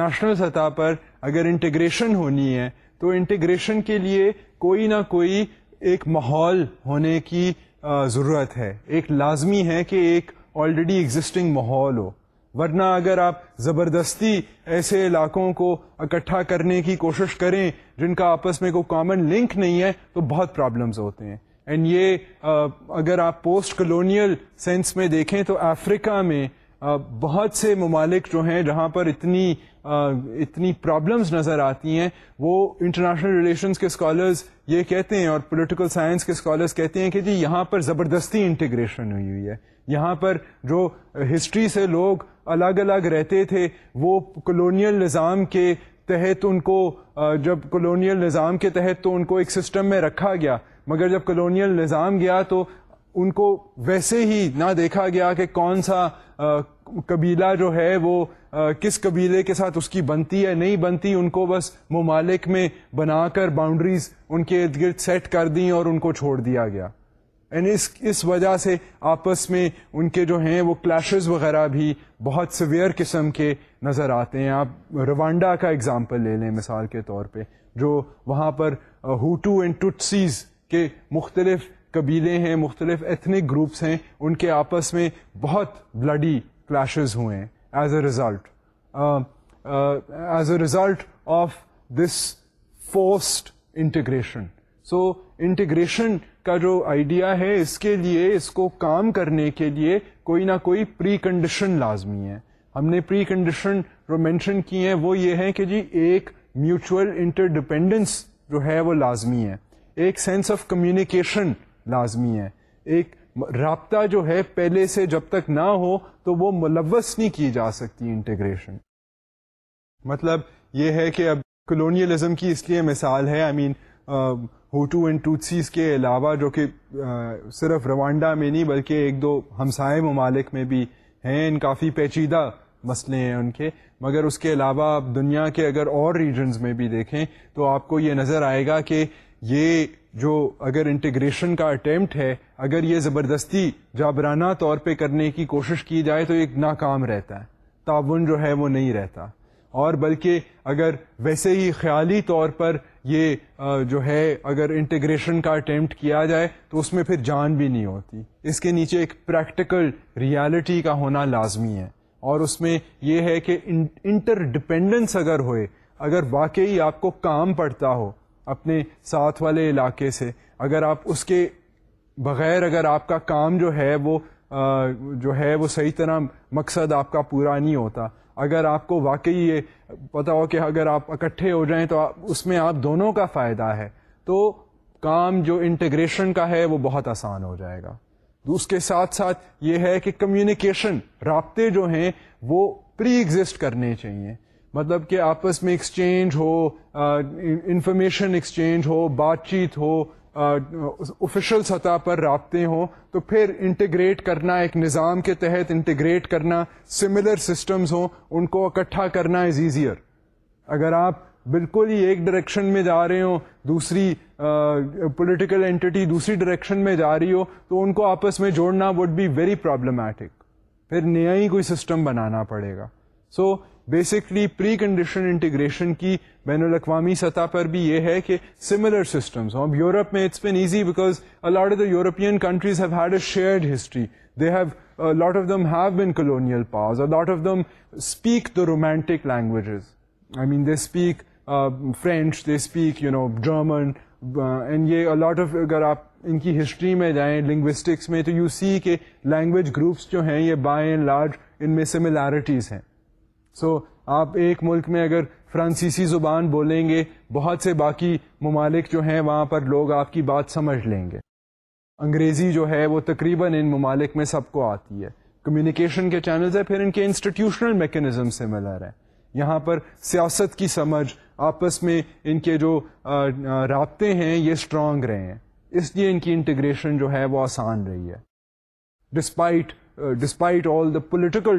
نیشنل سطح پر اگر انٹیگریشن ہونی ہے تو انٹیگریشن کے لیے کوئی نہ کوئی ایک ماحول ہونے کی ضرورت ہے ایک لازمی ہے کہ ایک آلریڈی ایگزسٹنگ ماحول ہو ورنہ اگر آپ زبردستی ایسے علاقوں کو اکٹھا کرنے کی کوشش کریں جن کا آپس میں کوئی کامن لنک نہیں ہے تو بہت پرابلمز ہوتے ہیں اینڈ یہ اگر آپ پوسٹ کلونیل سینس میں دیکھیں تو افریقہ میں بہت سے ممالک جو ہیں جہاں پر اتنی اتنی پرابلمز نظر آتی ہیں وہ انٹرنیشنل ریلیشنز کے اسکالرز یہ کہتے ہیں اور پولیٹیکل سائنس کے اسکالرز کہتے ہیں کہ جی یہاں پر زبردستی انٹیگریشن ہوئی ہوئی ہے یہاں پر جو ہسٹری سے لوگ الگ الگ رہتے تھے وہ کلونیل نظام کے تحت ان کو جب کلونیل نظام کے تحت تو ان کو ایک سسٹم میں رکھا گیا مگر جب کلونیل نظام گیا تو ان کو ویسے ہی نہ دیکھا گیا کہ کون سا قبیلہ جو ہے وہ کس قبیلے کے ساتھ اس کی بنتی ہے نہیں بنتی ان کو بس ممالک میں بنا کر باؤنڈریز ان کے ارد گرد سیٹ کر دیں اور ان کو چھوڑ دیا گیا اینڈ اس اس وجہ سے آپس میں ان کے جو ہیں وہ کلیشز وغیرہ بھی بہت سویئر قسم کے نظر آتے ہیں آپ روانڈا کا اگزامپل لے لیں مثال کے طور پہ جو وہاں پر ہوٹو اینڈ ٹوٹسیز کے مختلف قبیلے ہیں مختلف ایتھنک گروپس ہیں ان کے آپس میں بہت بلڈی کلیشز ہوئے ہیں as a result as a result of this forced integration so integration کا جو آئیڈیا ہے اس کے لیے اس کو کام کرنے کے لیے کوئی نہ کوئی پری کنڈیشن لازمی ہے ہم نے پری کنڈیشن جو مینشن کی ہیں وہ یہ ہے کہ جی ایک میوچل انٹر ڈپینڈنس جو ہے وہ لازمی ہے ایک سینس آف کمیونیکیشن لازمی ہے ایک رابطہ جو ہے پہلے سے جب تک نہ ہو تو وہ ملوث نہیں کی جا سکتی انٹیگریشن مطلب یہ ہے کہ اب کلونیلزم کی اس لیے مثال ہے I I mean mean, Hutu and Tutsis کے علاوہ جو کہ صرف روانڈا میں نہیں بلکہ ایک دو ہمسائے ممالک میں بھی ہیں ان کافی پیچیدہ مسئلے ہیں ان کے مگر اس کے علاوہ آپ دنیا کے اگر اور ریجنز میں بھی دیکھیں تو آپ کو یہ نظر آئے گا کہ یہ جو اگر انٹیگریشن کا اٹیمپٹ ہے اگر یہ زبردستی جابرانہ طور پہ کرنے کی کوشش کی جائے تو ایک ناکام رہتا ہے تعاون جو ہے وہ نہیں رہتا اور بلکہ اگر ویسے ہی خیالی طور پر یہ جو ہے اگر انٹیگریشن کا اٹیمپٹ کیا جائے تو اس میں پھر جان بھی نہیں ہوتی اس کے نیچے ایک پریکٹیکل ریالٹی کا ہونا لازمی ہے اور اس میں یہ ہے کہ انٹر ڈپینڈنس اگر ہوئے اگر واقعی آپ کو کام پڑتا ہو اپنے ساتھ والے علاقے سے اگر آپ اس کے بغیر اگر آپ کا کام جو ہے وہ جو ہے وہ صحیح طرح مقصد آپ کا پورا نہیں ہوتا اگر آپ کو واقعی یہ پتا ہو کہ اگر آپ اکٹھے ہو جائیں تو اس میں آپ دونوں کا فائدہ ہے تو کام جو انٹیگریشن کا ہے وہ بہت آسان ہو جائے گا اس کے ساتھ ساتھ یہ ہے کہ کمیونیکیشن رابطے جو ہیں وہ پری ایگزسٹ کرنے چاہیے مطلب کہ آپس میں ایکسچینج ہو انفارمیشن ایکسچینج ہو بات چیت ہو آفیشل سطح پر رابطے ہوں تو پھر انٹیگریٹ کرنا ایک نظام کے تحت انٹیگریٹ کرنا سملر سسٹمز ہوں ان کو اکٹھا کرنا از ایزیئر اگر آپ بالکل ہی ایک ڈائریکشن میں جا رہے ہوں دوسری پولیٹیکل اینٹی دوسری ڈائریکشن میں جا رہی ہو تو ان کو آپس میں جوڑنا وڈ بی ویری پرابلمٹک پھر نیا ہی کوئی سسٹم بنانا پڑے گا so basically precondition integration کی بین الاقوامی سطح پر بھی یہ ہے کہ سملر سسٹمس اب یورپ میں it's been easy because a lot of the European countries have had a shared history they have lot of them have been colonial lot of them speak the romantic languages I mean they speak French they speak you know German and یہ الاٹ آف اگر آپ ان کی ہسٹری میں جائیں لنگوسٹکس میں تو یو سی کے لینگویج گروپس جو ہیں یہ بائیں لارج ان میں سملیرٹیز ہیں سو آپ ایک ملک میں اگر فرانسیسی زبان بولیں گے بہت سے باقی ممالک جو ہیں وہاں پر لوگ آپ کی بات سمجھ لیں گے انگریزی جو ہے وہ تقریباً ان ممالک میں سب کو آتی ہے کمیونیکیشن کے چینلز ہیں پھر ان کے انسٹیٹیوشنل میکینزم سے ہیں یہاں پر سیاست کی سمجھ آپس میں ان کے جو رابطے ہیں یہ اسٹرانگ رہے ہیں اس لیے ان کی انٹیگریشن جو ہے وہ آسان رہی ہے despite despite all the political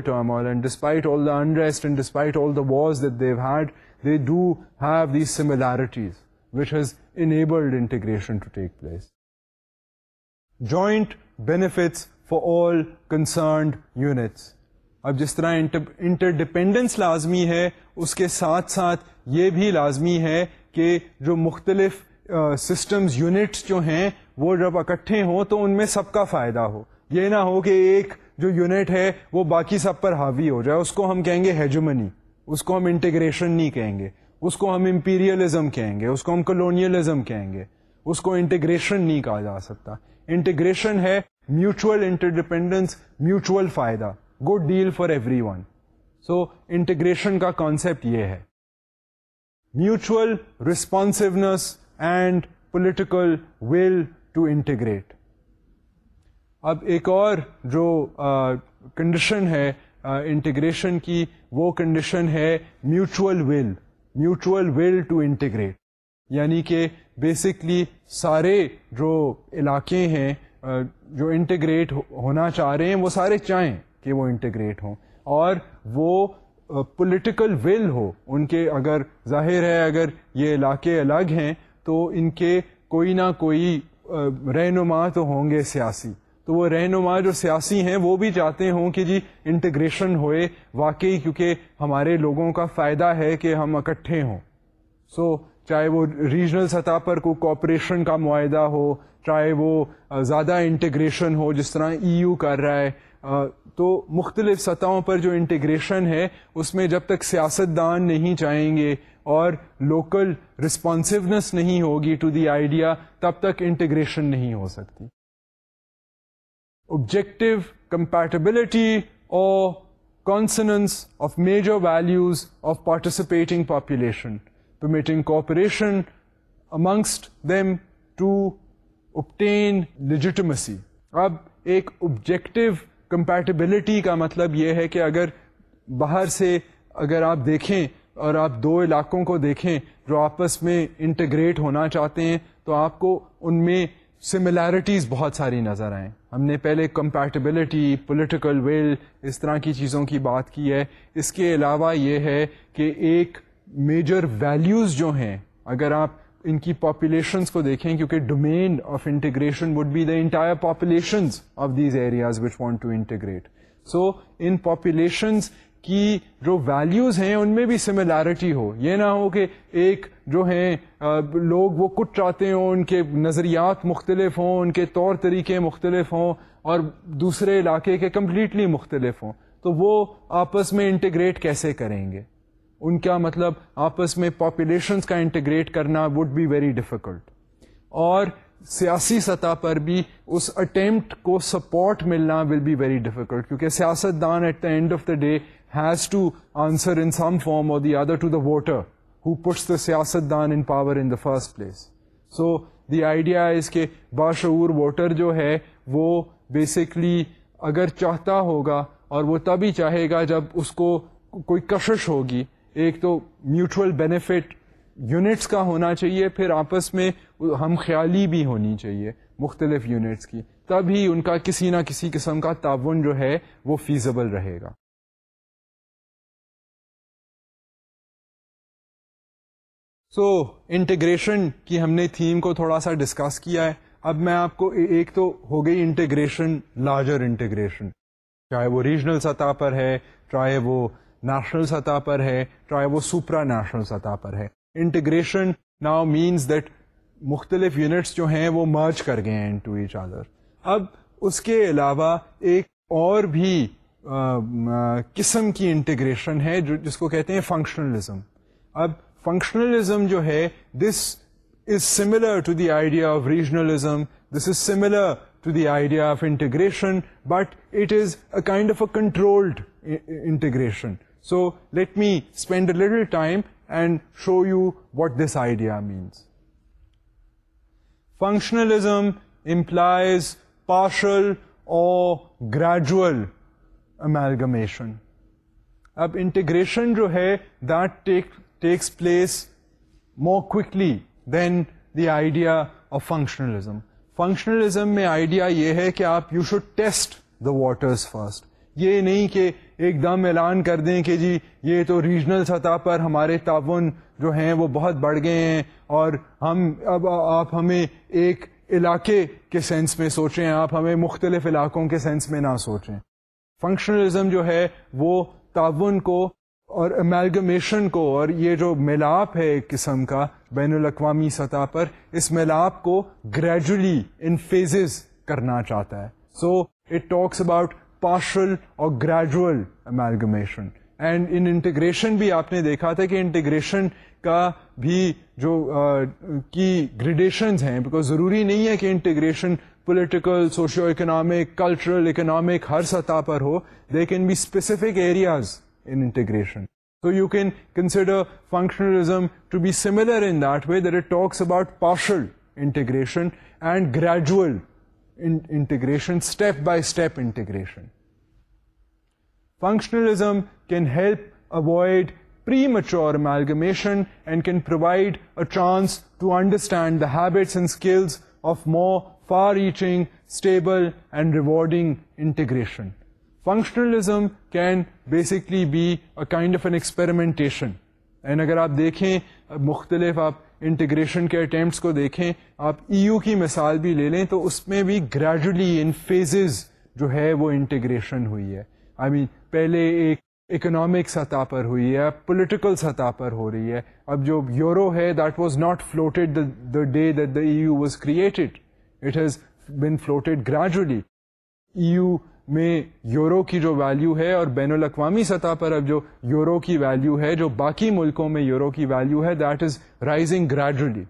for all concerned units اب جس طرح انٹر ڈپینڈنس لازمی ہے اس کے ساتھ ساتھ یہ بھی لازمی ہے کہ جو مختلف سسٹمز uh, یونٹس جو ہیں وہ جب اکٹھے ہوں تو ان میں سب کا فائدہ ہو یہ نہ ہو کہ ایک جو یونٹ ہے وہ باقی سب پر حاوی ہو جائے اس کو ہم کہیں گے ہیجومنی اس کو ہم انٹیگریشن نہیں کہیں گے اس کو ہم امپیریلزم کہیں گے اس کو ہم کلونیلزم کہیں گے اس کو انٹیگریشن نہیں کہا جا سکتا انٹیگریشن ہے میوچل انٹرڈیپینڈنس میوچل فائدہ good deal for everyone so integration کا کانسیپٹ یہ ہے mutual responsiveness and political will to integrate اب ایک اور جو کنڈیشن ہے انٹیگریشن کی وہ کنڈیشن ہے mutual will mutual will to integrate یعنی کہ بیسکلی سارے جو علاقے ہیں جو انٹیگریٹ ہونا چاہ رہے ہیں وہ سارے چاہیں کہ وہ انٹیگریٹ ہوں اور وہ پولیٹیکل ول ہو ان کے اگر ظاہر ہے اگر یہ علاقے الگ ہیں تو ان کے کوئی نہ کوئی رہنما تو ہوں گے سیاسی تو وہ رہنما جو سیاسی ہیں وہ بھی چاہتے ہوں کہ جی انٹیگریشن ہوئے واقعی کیونکہ ہمارے لوگوں کا فائدہ ہے کہ ہم اکٹھے ہوں سو so, چاہے وہ ریجنل سطح پر کوئی کوپریشن کا معاہدہ ہو چاہے وہ زیادہ انٹیگریشن ہو جس طرح ای e یو کر رہا ہے تو مختلف سطحوں پر جو انٹیگریشن ہے اس میں جب تک سیاست دان نہیں چاہیں گے اور لوکل رسپانسونیس نہیں ہوگی ٹو دی آئیڈیا تب تک انٹیگریشن نہیں ہو سکتی objective compatibility or consonance of major values of participating population, permitting cooperation amongst them to obtain legitimacy. اب ایک objective compatibility کا مطلب یہ ہے کہ اگر باہر سے اگر آپ دیکھیں اور آپ دو علاقوں کو دیکھیں جو آپس میں انٹیگریٹ ہونا چاہتے ہیں تو آپ کو ان میں سملیرٹیز بہت ساری نظر آئیں ہم نے پہلے کمپیٹیبلٹی پولیٹیکل ویل اس طرح کی چیزوں کی بات کی ہے اس کے علاوہ یہ ہے کہ ایک میجر ویلیوز جو ہیں اگر آپ ان کی پاپولیشنس کو دیکھیں کیونکہ domain of integration would be the entire populations of these areas which want to integrate so in populations کی جو ویلیوز ہیں ان میں بھی سملیرٹی ہو یہ نہ ہو کہ ایک جو ہیں لوگ وہ کٹ چاہتے ہوں ان کے نظریات مختلف ہوں ان کے طور طریقے مختلف ہوں اور دوسرے علاقے کے کمپلیٹلی مختلف ہوں تو وہ آپس میں انٹیگریٹ کیسے کریں گے ان کا مطلب آپس میں پاپولیشنس کا انٹیگریٹ کرنا وڈ بی ویری ڈیفیکلٹ اور سیاسی سطح پر بھی اس اٹیمپٹ کو سپورٹ ملنا ول بی ویری ڈیفیکلٹ کیونکہ سیاست دان at the end of the day has to answer in some form or the other to the voter who puts the سیاست دان in power in the first place so the idea اس کے باشعور ووٹر جو ہے وہ بیسکلی اگر چاہتا ہوگا اور وہ تبھی چاہے گا جب اس کو کوئی کشش ہوگی ایک تو میوچل بینیفٹ یونٹس کا ہونا چاہیے پھر آپس میں ہم خیالی بھی ہونی چاہیے مختلف یونٹس کی تبھی ان کا کسی نہ کسی قسم کا تعاون جو ہے وہ فیزیبل رہے گا سو انٹیگریشن کی ہم نے تھیم کو تھوڑا سا ڈسکس کیا ہے اب میں آپ کو ایک تو ہو گئی انٹیگریشن لارجر انٹیگریشن چاہے وہ ریجنل سطح پر ہے چاہے وہ نیشنل سطح پر ہے چاہے وہ سپرا نیشنل سطح پر ہے انٹیگریشن ناؤ مینس دیٹ مختلف یونٹس جو ہیں وہ مرچ کر گئے ہیں ٹو ایچ ادر اب اس کے علاوہ ایک اور بھی قسم کی انٹیگریشن ہے جو جس کو کہتے ہیں فنکشنلزم اب فنکشنلزم جو ہے this is similar to the idea of regionalism this is similar to the idea of integration but it is a kind of a controlled integration so let me spend a little time and show you what this idea means functionalism implies partial or gradual amalgamation اب انٹیگریشن جو ہے that takes place more quickly than the idea of functionalism functionalism میں آئیڈیا یہ ہے کہ آپ you should test the waters first یہ نہیں کہ ایک دم اعلان کر دیں کہ جی یہ تو ریجنل سطح پر ہمارے تعاون جو ہیں وہ بہت بڑھ گئے ہیں اور ہم اب آپ ہمیں ایک علاقے کے سینس میں سوچیں آپ ہمیں مختلف علاقوں کے سینس میں نہ سوچیں فنکشنلزم جو ہے وہ تعاون کو اور امیلگمیشن کو اور یہ جو میلاپ ہے ایک قسم کا بین الاقوامی سطح پر اس میلاپ کو گریجولی ان فیزز کرنا چاہتا ہے so it talks about partial اور gradual amalgamation and in integration بھی آپ نے دیکھا تھا کہ انٹیگریشن کا بھی جو کی گریڈیشنز ہیں بیکاز ضروری نہیں ہے کہ integration political socio economic cultural economic ہر سطح پر ہو they can be specific areas integration so you can consider functional and graduation functionalism can help avoid premature amalgamation and can provide a chance to understand the habit and skills of more far reaching stable and rewarding integration functionalism can basically be a kind of an experimentation and اگر آپ دیکھیں مختلف آپ انٹیگریشن کے اٹیمپٹس کو دیکھیں آپ ای e یو کی مثال بھی لے لیں تو اس میں بھی گریجولی ان فیزز جو ہے وہ انٹیگریشن ہوئی ہے آئی I مین mean, پہلے ایک اکنامک سطح پر ہوئی ہے پولیٹیکل سطح پر ہو رہی ہے اب جو یورو ہے that was not floated the the day that E U was created it has been floated gradually E U میں یورو کی جو ویلیو ہے اور بین الاقوامی سطح پر اب جو یورو کی ویلیو ہے جو باقی ملکوں میں یورو کی ویلیو ہے that is rising gradually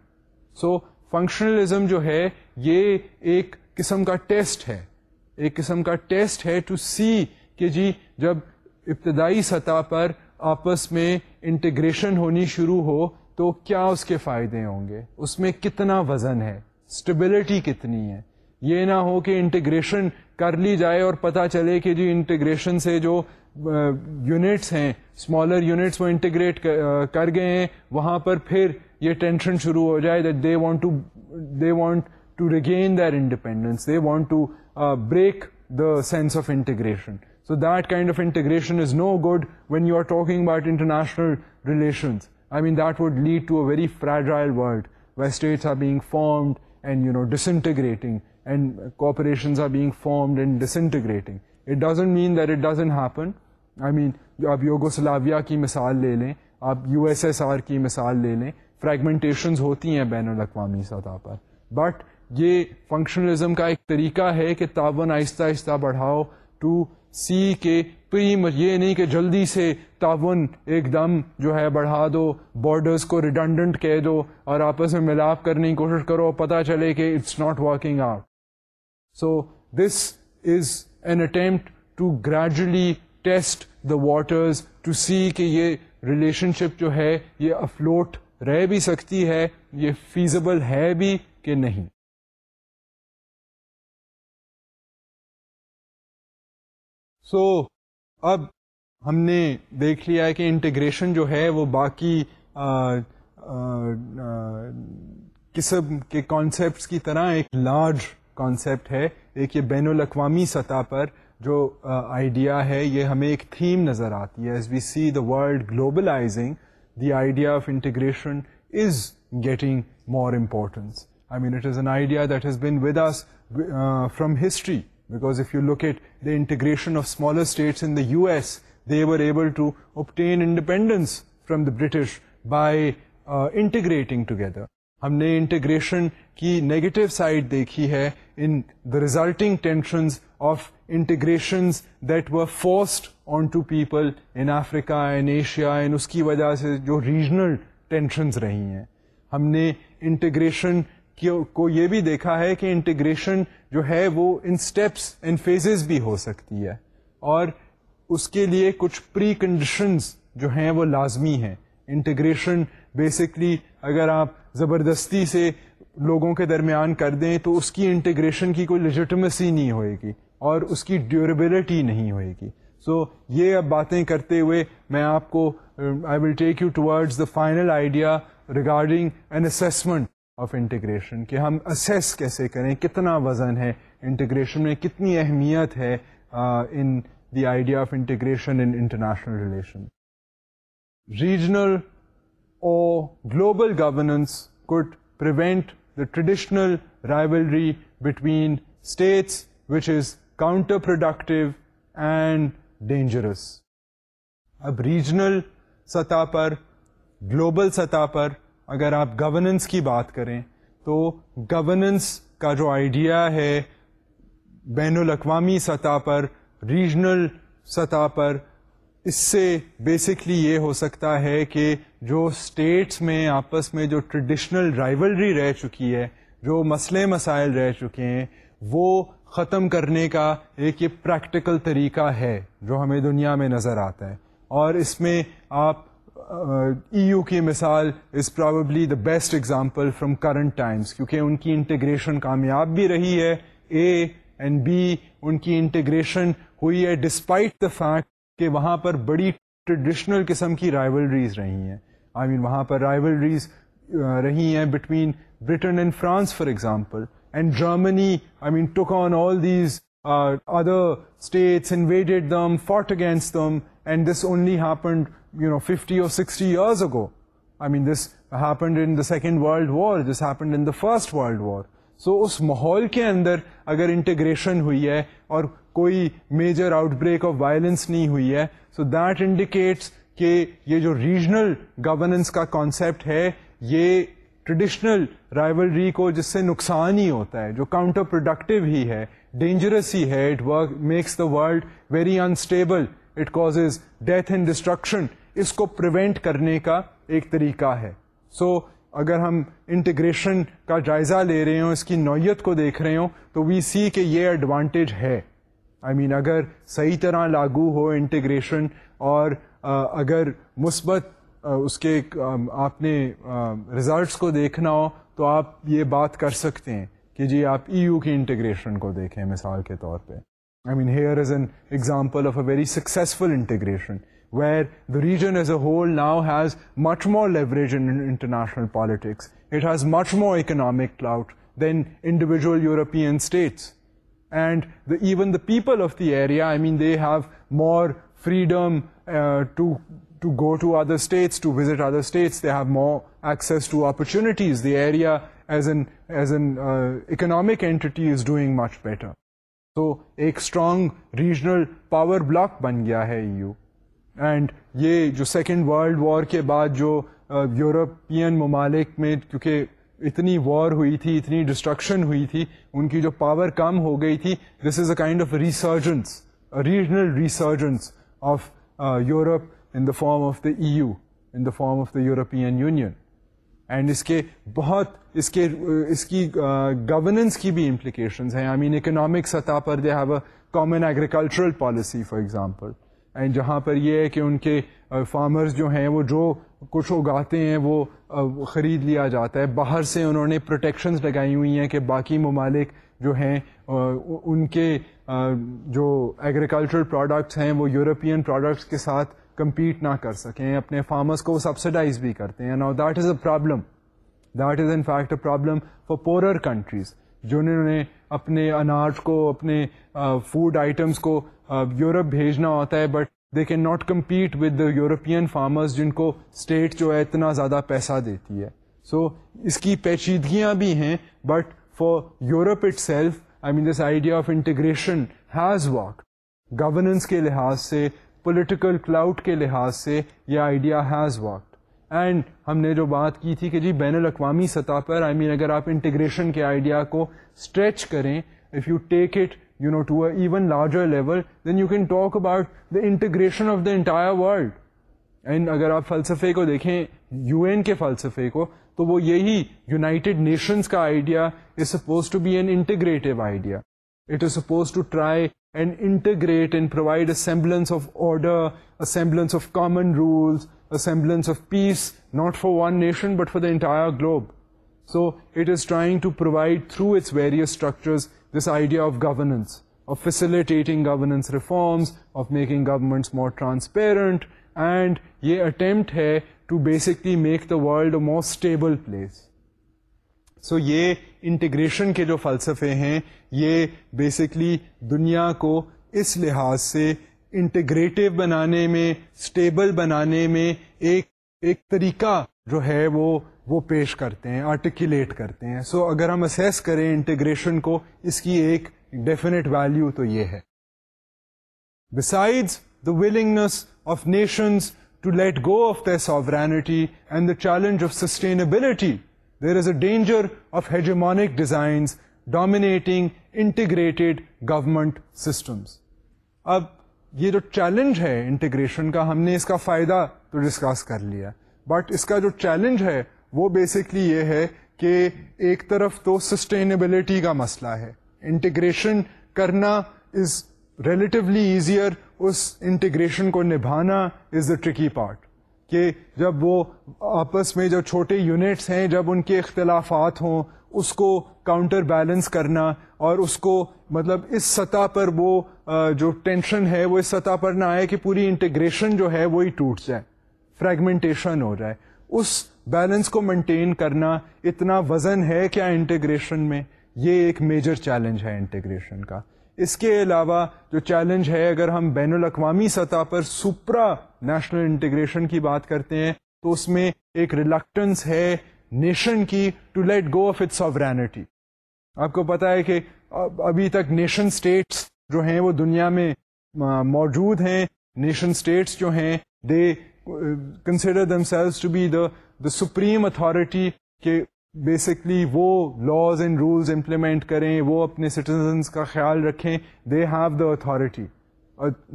so functionalism جو ہے یہ ایک قسم کا ٹیسٹ ہے ایک قسم کا ٹیسٹ ہے ٹو سی کہ جی جب ابتدائی سطح پر آپس میں انٹیگریشن ہونی شروع ہو تو کیا اس کے فائدے ہوں گے اس میں کتنا وزن ہے اسٹیبلٹی کتنی ہے یہ نہ ہو کہ انٹیگریشن کر لی جائے اور پتہ چلے کہ جی انٹیگریشن سے جو یونٹس ہیں اسمالر یونٹس وہ انٹیگریٹ کر گئے ہیں وہاں پر پھر یہ ٹینشن شروع ہو جائے that they want to they want to regain their independence they want to break the sense of integration so that kind of integration is no good when you are talking about international relations I mean that would lead to a very fragile world west states are being formed and you know disintegrating and cooperating formed and disintegrating it doesn't mean that it doesn't happen I mean آپ یوگو کی مثال لے لیں آپ یو ایس ایس آر کی مثال لے لیں فریگمنٹیشنز ہوتی ہیں بین الاقوامی سطح پر بٹ یہ فنکشنلزم کا ایک طریقہ ہے کہ تعاون آہستہ آہستہ بڑھاؤ ٹو سی کے پریم یہ نہیں کہ جلدی سے تعاون ایک دم جو ہے بڑھا دو بارڈرز کو ریڈنڈنٹ کہہ دو اور آپس میں ملاپ کرنے کی کوشش کرو پتہ چلے کہ it's not working out so this is an attempt to gradually test the waters to see کہ یہ ریلیشن شپ جو ہے یہ افلوٹ رہ بھی سکتی ہے یہ فیزبل ہے بھی کہ نہیں سو so, اب ہم نے دیکھ لیا ہے کہ انٹیگریشن جو ہے وہ باقی قسم کے کانسیپٹس کی طرح ایک لارج کانسیپٹ ہے ایک یہ بین الاقوامی سطح پر جو آئیڈیا ہے یہ ہمیں ایک تھیم نظر آتی ہے as we see the world globalising the idea idea of integration is is getting more importance I mean it an that has been with us from history because if you at the integration of smaller states in the U S they were able to obtain independence from the British by integrating together ہم نے انٹیگریشن کی نیگیٹو سائڈ دیکھی ہے in the resulting tensions of integrations that were forced on to people in Africa in Asia ان اس کی وجہ سے جو ریجنل ٹینشنز رہی ہیں ہم نے انٹیگریشن کو یہ بھی دیکھا ہے کہ انٹیگریشن جو ہے وہ ان اسٹیپس ان فیزز بھی ہو سکتی ہے اور اس کے لیے کچھ پری کنڈیشنز جو ہیں وہ لازمی ہیں انٹیگریشن بیسکلی اگر آپ زبردستی سے لوگوں کے درمیان کر دیں تو اس کی انٹیگریشن کی کوئی لجٹمیسی نہیں ہوئے گی اور اس کی ڈیوریبلٹی نہیں ہوئے گی سو یہ اب باتیں کرتے ہوئے میں آپ کو I will take you towards the final idea regarding an assessment of integration کہ ہم اسیس کیسے کریں کتنا وزن ہے انٹیگریشن میں کتنی اہمیت ہے in the idea of integration in international relation regional or global governance could prevent traditional rivalry between states which is counterproductive and dangerous اب ریجنل سطح پر گلوبل سطح پر اگر آپ گورننس کی بات کریں تو گورننس کا جو آئیڈیا ہے بین الاقوامی سطح پر ریجنل سطح پر اس سے بیسکلی یہ ہو سکتا ہے کہ جو اسٹیٹس میں آپس میں جو ٹریڈیشنل رائولری رہ چکی ہے جو مسئلے مسائل رہ چکے ہیں وہ ختم کرنے کا ایک یہ پریکٹیکل طریقہ ہے جو ہمیں دنیا میں نظر آتا ہے اور اس میں آپ ای یو e کی مثال is probably the best example from current times کیونکہ ان کی انٹیگریشن کامیاب بھی رہی ہے اے اینڈ بی ان کی انٹیگریشن ہوئی ہے ڈسپائٹ دا فیکٹ کہ وہاں پر بڑی ٹریڈیشنل قسم کی رائولریز رہی ہیں آئی I مین mean, وہاں پر رائولریز رہی ہیں between Britain and France for example and Germany I mean took on all these other states invaded them them fought against and this only happened you know fifty or sixty years ago I mean this happened in the second world war this happened in the first world war so اس ماحول کے اندر اگر انٹیگریشن ہوئی ہے اور کوئی major outbreak of violence نہیں ہوئی ہے سو دیٹ انڈیکیٹس کہ یہ جو ریجنل گورننس کا کانسیپٹ ہے یہ ٹریڈیشنل رائولری کو جس سے نقصان ہی ہوتا ہے جو کاؤنٹر پروڈکٹیو ہی ہے ڈینجرس ہی ہے it work makes the world very unstable it cause death and destruction اس کو پریونٹ کرنے کا ایک طریقہ ہے سو so, اگر ہم انٹیگریشن کا جائزہ لے رہے ہوں اس کی نوعیت کو دیکھ رہے ہوں تو وی سی کہ یہ ایڈوانٹیج ہے آئی I مین mean, اگر صحیح طرح لاگو ہو انٹیگریشن اور آ, اگر مثبت اس کے آپ نے ریزلٹس کو دیکھنا ہو تو آپ یہ بات کر سکتے ہیں کہ جی آپ ای e یو کی انٹیگریشن کو دیکھیں مثال کے طور پہ I mean here is an example of a very successful integration where the region as a whole now has much more leverage international politics it has much more economic clout than individual European states and even the people of the ایریاچونیٹیز the area economic much better تو ایک اسٹرانگ ریجنل پاور بلاک بن گیا ہے جو سیکنڈ ورلڈ وار کے بعد جو یورپین ممالک میں کیونکہ اتنی وار ہوئی تھی اتنی ڈسٹرکشن ہوئی تھی ان کی جو پاور کم ہو گئی تھی this is a kind of resurgence regional resurgence of Europe in the form of the E U in the form of the European Union and اس کے بہت اس کے اس کی گورننس کی بھی امپلیکیشنز ہیں آئی مین اکنامک سطح پر they have a common agricultural policy for example and جہاں پر یہ ہے کہ ان کے فارمرز uh, جو ہیں وہ جو کچھ اگاتے ہیں وہ خرید لیا جاتا ہے باہر سے انہوں نے پروٹیکشنز لگائی ہوئی ہیں کہ باقی ممالک جو ہیں ان کے جو ایگریکلچرل پروڈکٹس ہیں وہ یورپین پروڈکٹس کے ساتھ کمپیٹ نہ کر سکیں اپنے فارمرس کو سبسڈائز بھی کرتے ہیں now that is a problem that is in fact a problem for poorer countries جنہوں نے اپنے اناج کو اپنے فوڈ آئٹمس کو یورپ بھیجنا ہوتا ہے but they can not compete with the European farmers جن کو اسٹیٹ جو ہے اتنا زیادہ پیسہ دیتی ہے سو so, اس کی پیچیدگیاں بھی ہیں but for Europe itself I mean this idea of integration has work governance کے لحاظ سے پولیٹیکل کلاؤڈ کے لحاظ سے یہ آئیڈیا ہیز ورک اینڈ ہم نے جو بات کی تھی کہ جی بین الاقوامی سطح پر آئی I مین mean, اگر آپ انٹیگریشن کے آئیڈیا کو اسٹریچ کریں if you take it you know to a even larger level you can talk about the integration of the entire world and اگر آپ فلسفے کو دیکھیں یو این کے فلسفے کو تو وہ یہی یوناٹیڈ نیشنز کا idea it suppose to be integrate idea it is suppose to try and integrate and provide a semblance of order semblance of common rules a semblance of peace not for one nation but for the entire globe so it is trying to provide through its various structures this idea of governance of facility governance reforms making government more transparent and یہ اٹمپٹ ہے to basically make the world a more stable place so یہ انٹیگریشن کے جو فلسفے ہیں یہ بیسکلی دنیا کو اس لحاظ سے انٹیگریٹو بنانے میں اسٹیبل بنانے میں ایک ایک طریقہ جو ہے وہ وہ پیش کرتے ہیں آرٹیکولیٹ کرتے ہیں سو so, اگر ہم اسیس کریں انٹیگریشن کو اس کی ایک ڈیفینیٹ ویلیو تو یہ ہے beside the willingness of nations to let go of the sovereignty and the challenge of sustainability there is a danger of hegemonic designs dominating integrated government systems اب یہ جو چیلنج ہے انٹیگریشن کا ہم نے اس کا فائدہ تو ڈسکس کر لیا بٹ اس کا جو چیلنج ہے وہ بیسکلی یہ ہے کہ ایک طرف تو سسٹینیبلٹی کا مسئلہ ہے انٹیگریشن کرنا از ریلیٹیولی ایزیئر اس انٹیگریشن کو نبھانا از اے ٹرکی پارٹ کہ جب وہ آپس میں جو چھوٹے یونٹس ہیں جب ان کے اختلافات ہوں اس کو کاؤنٹر بیلنس کرنا اور اس کو مطلب اس سطح پر وہ جو ٹینشن ہے وہ اس سطح پر نہ آئے کہ پوری انٹیگریشن جو ہے وہی ٹوٹ جائے فریگمنٹیشن ہو جائے اس بیلنس کو مینٹین کرنا اتنا وزن ہے کیا انٹیگریشن میں یہ ایک میجر چیلنج ہے انٹیگریشن کا اس کے علاوہ جو چیلنج ہے اگر ہم بین الاقوامی سطح پر سپرا نیشنل انٹیگریشن کی بات کرتے ہیں تو اس میں ایک ریلکٹنس ہے نیشن کی to let go of it sovereignty آپ کو پتا ہے کہ ابھی تک نیشن اسٹیٹس جو ہیں وہ دنیا میں موجود ہیں نیشن اسٹیٹس جو ہیں they consider them to be the supreme authority کہ بیسکلی وہ لاز اینڈ رولز امپلیمنٹ کریں وہ اپنے سٹیزنس کا خیال رکھیں they have the authority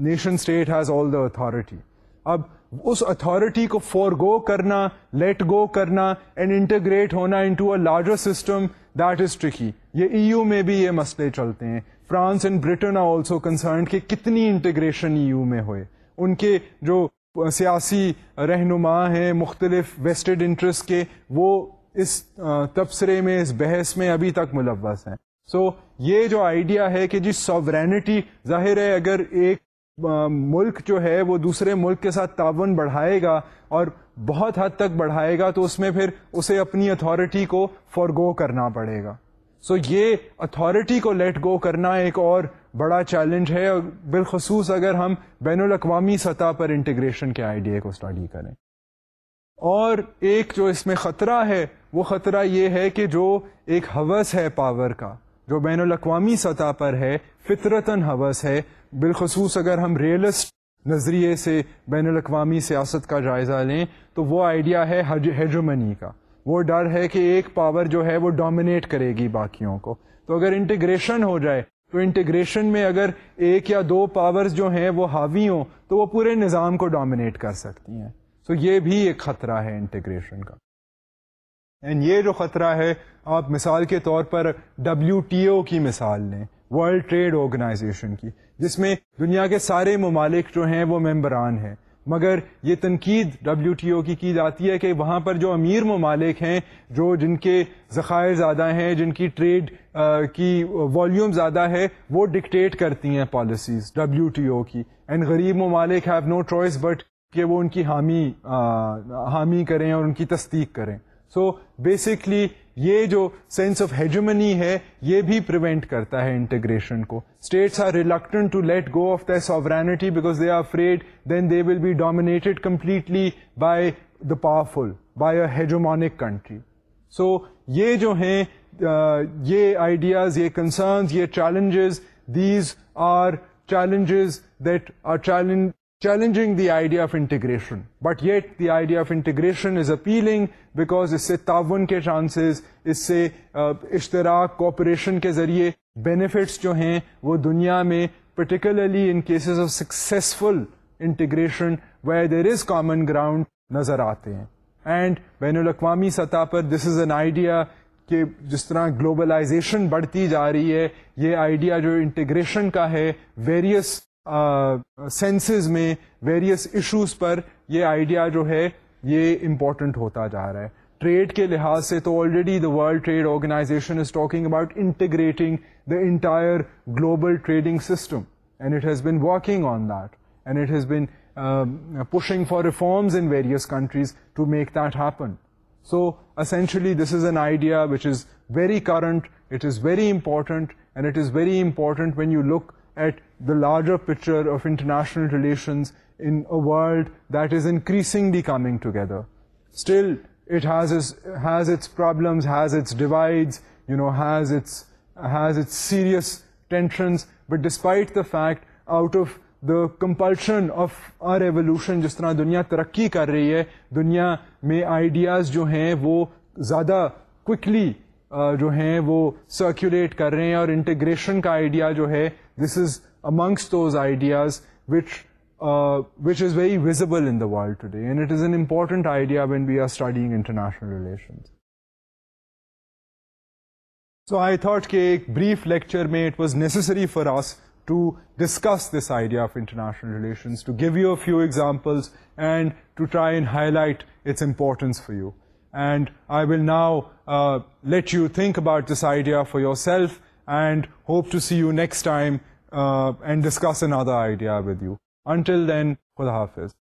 nation state has all the authority اب اس اتھارٹی کو فور گو کرنا لیٹ گو کرنا اینڈ انٹرگریٹ ہونا in larger system that is Turkey یہ ای یو میں بھی یہ مسئلے چلتے ہیں France and are also concerned کہ کتنی انٹیگریشن ای یو میں ہوئے ان کے جو سیاسی رہنما ہیں مختلف ویسٹڈ انٹرسٹ کے وہ اس تبصرے میں اس بحث میں ابھی تک ملوث ہیں سو so, یہ جو آئیڈیا ہے کہ جی ساورینٹی ظاہر ہے اگر ایک ملک جو ہے وہ دوسرے ملک کے ساتھ تعاون بڑھائے گا اور بہت حد تک بڑھائے گا تو اس میں پھر اسے اپنی اتھارٹی کو فارگو کرنا پڑے گا سو so, یہ اتھارٹی کو لیٹ گو کرنا ایک اور بڑا چیلنج ہے اور بالخصوص اگر ہم بین الاقوامی سطح پر انٹیگریشن کے آئیڈیا کو اسٹڈی کریں اور ایک جو اس میں خطرہ ہے وہ خطرہ یہ ہے کہ جو ایک حوث ہے پاور کا جو بین الاقوامی سطح پر ہے فطرتاً حوث ہے بالخصوص اگر ہم ریئلسٹ نظریے سے بین الاقوامی سیاست کا جائزہ لیں تو وہ آئیڈیا ہے ہیجومنی کا وہ ڈر ہے کہ ایک پاور جو ہے وہ ڈومینیٹ کرے گی باقیوں کو تو اگر انٹیگریشن ہو جائے تو انٹیگریشن میں اگر ایک یا دو پاورز جو ہیں وہ حاوی ہوں تو وہ پورے نظام کو ڈومینیٹ کر سکتی ہیں سو so یہ بھی ایک خطرہ ہے انٹیگریشن کا اینڈ یہ جو خطرہ ہے آپ مثال کے طور پر ڈبلیو ٹی او کی مثال لیں ورلڈ ٹریڈ آرگنائزیشن کی جس میں دنیا کے سارے ممالک جو ہیں وہ ممبران ہیں مگر یہ تنقید ڈبلیو ٹی او کی کی جاتی ہے کہ وہاں پر جو امیر ممالک ہیں جو جن کے ذخائر زیادہ ہیں جن کی ٹریڈ کی والیوم زیادہ ہے وہ ڈکٹیٹ کرتی ہیں پالیسیز ڈبلیو ٹی او کی اینڈ غریب ممالک ہیو نو چوائس بٹ کہ وہ ان کی حامی حامی کریں اور ان کی تصدیق کریں سو so بیسکلی یہ جو سینس آف ہیجمنی ہے یہ بھی پروینٹ کرتا ہے انٹیگریشن کو states are are reluctant to let go of the because they then they will be dominated completely by the powerful by a hegemonic country so یہ جو ہیں یہ آئیڈیاز یہ کنسرنز یہ challenges these are challenges that are challenge challenging the idea of integration but yet the idea of integration is appealing because اس سے تعاون کے چانسز اس سے اشتراک کوپریشن کے ذریعے بینیفٹس جو ہیں وہ دنیا میں particularly in cases of successful integration there is common ground نظر آتے ہیں اینڈ بین الاقوامی سطح پر دس از این آئیڈیا کہ جس طرح گلوبلائزیشن بڑھتی جا رہی ہے یہ آئیڈیا جو انٹیگریشن کا ہے ویریئس سینسز میں ویریس ایشوز پر یہ آئیڈیا جو ہے یہ امپورٹنٹ ہوتا جا رہا ہے ٹریڈ کے لحاظ سے تو already the World Trade Organization is talking about integrating the entire global trading system and it has been working on that and it has been pushing for reforms in various countries to make that happen so essentially this is an idea which is very current it is very important and it is very important when you look at the larger picture of international relations in world that is increasing the coming together still has its problem has its divide has its has it serious but despite the fact out of the compulsion of evolution جس طرح دنیا ترقی کر رہی ہے دنیا میں آئیڈیاز جو ہیں وہ زیادہ کوکلی جو ہیں وہ سرکولیٹ کر رہے ہیں اور انٹیگریشن کا آئیڈیا جو ہے This is amongst those ideas uh, which is very visible in the world today, and it is an important idea when we are studying international relations. So I thought that in a brief lecture it was necessary for us to discuss this idea of international relations, to give you a few examples and to try and highlight its importance for you. And I will now uh, let you think about this idea for yourself and hope to see you next time and discuss another idea with you until then خدا حافظ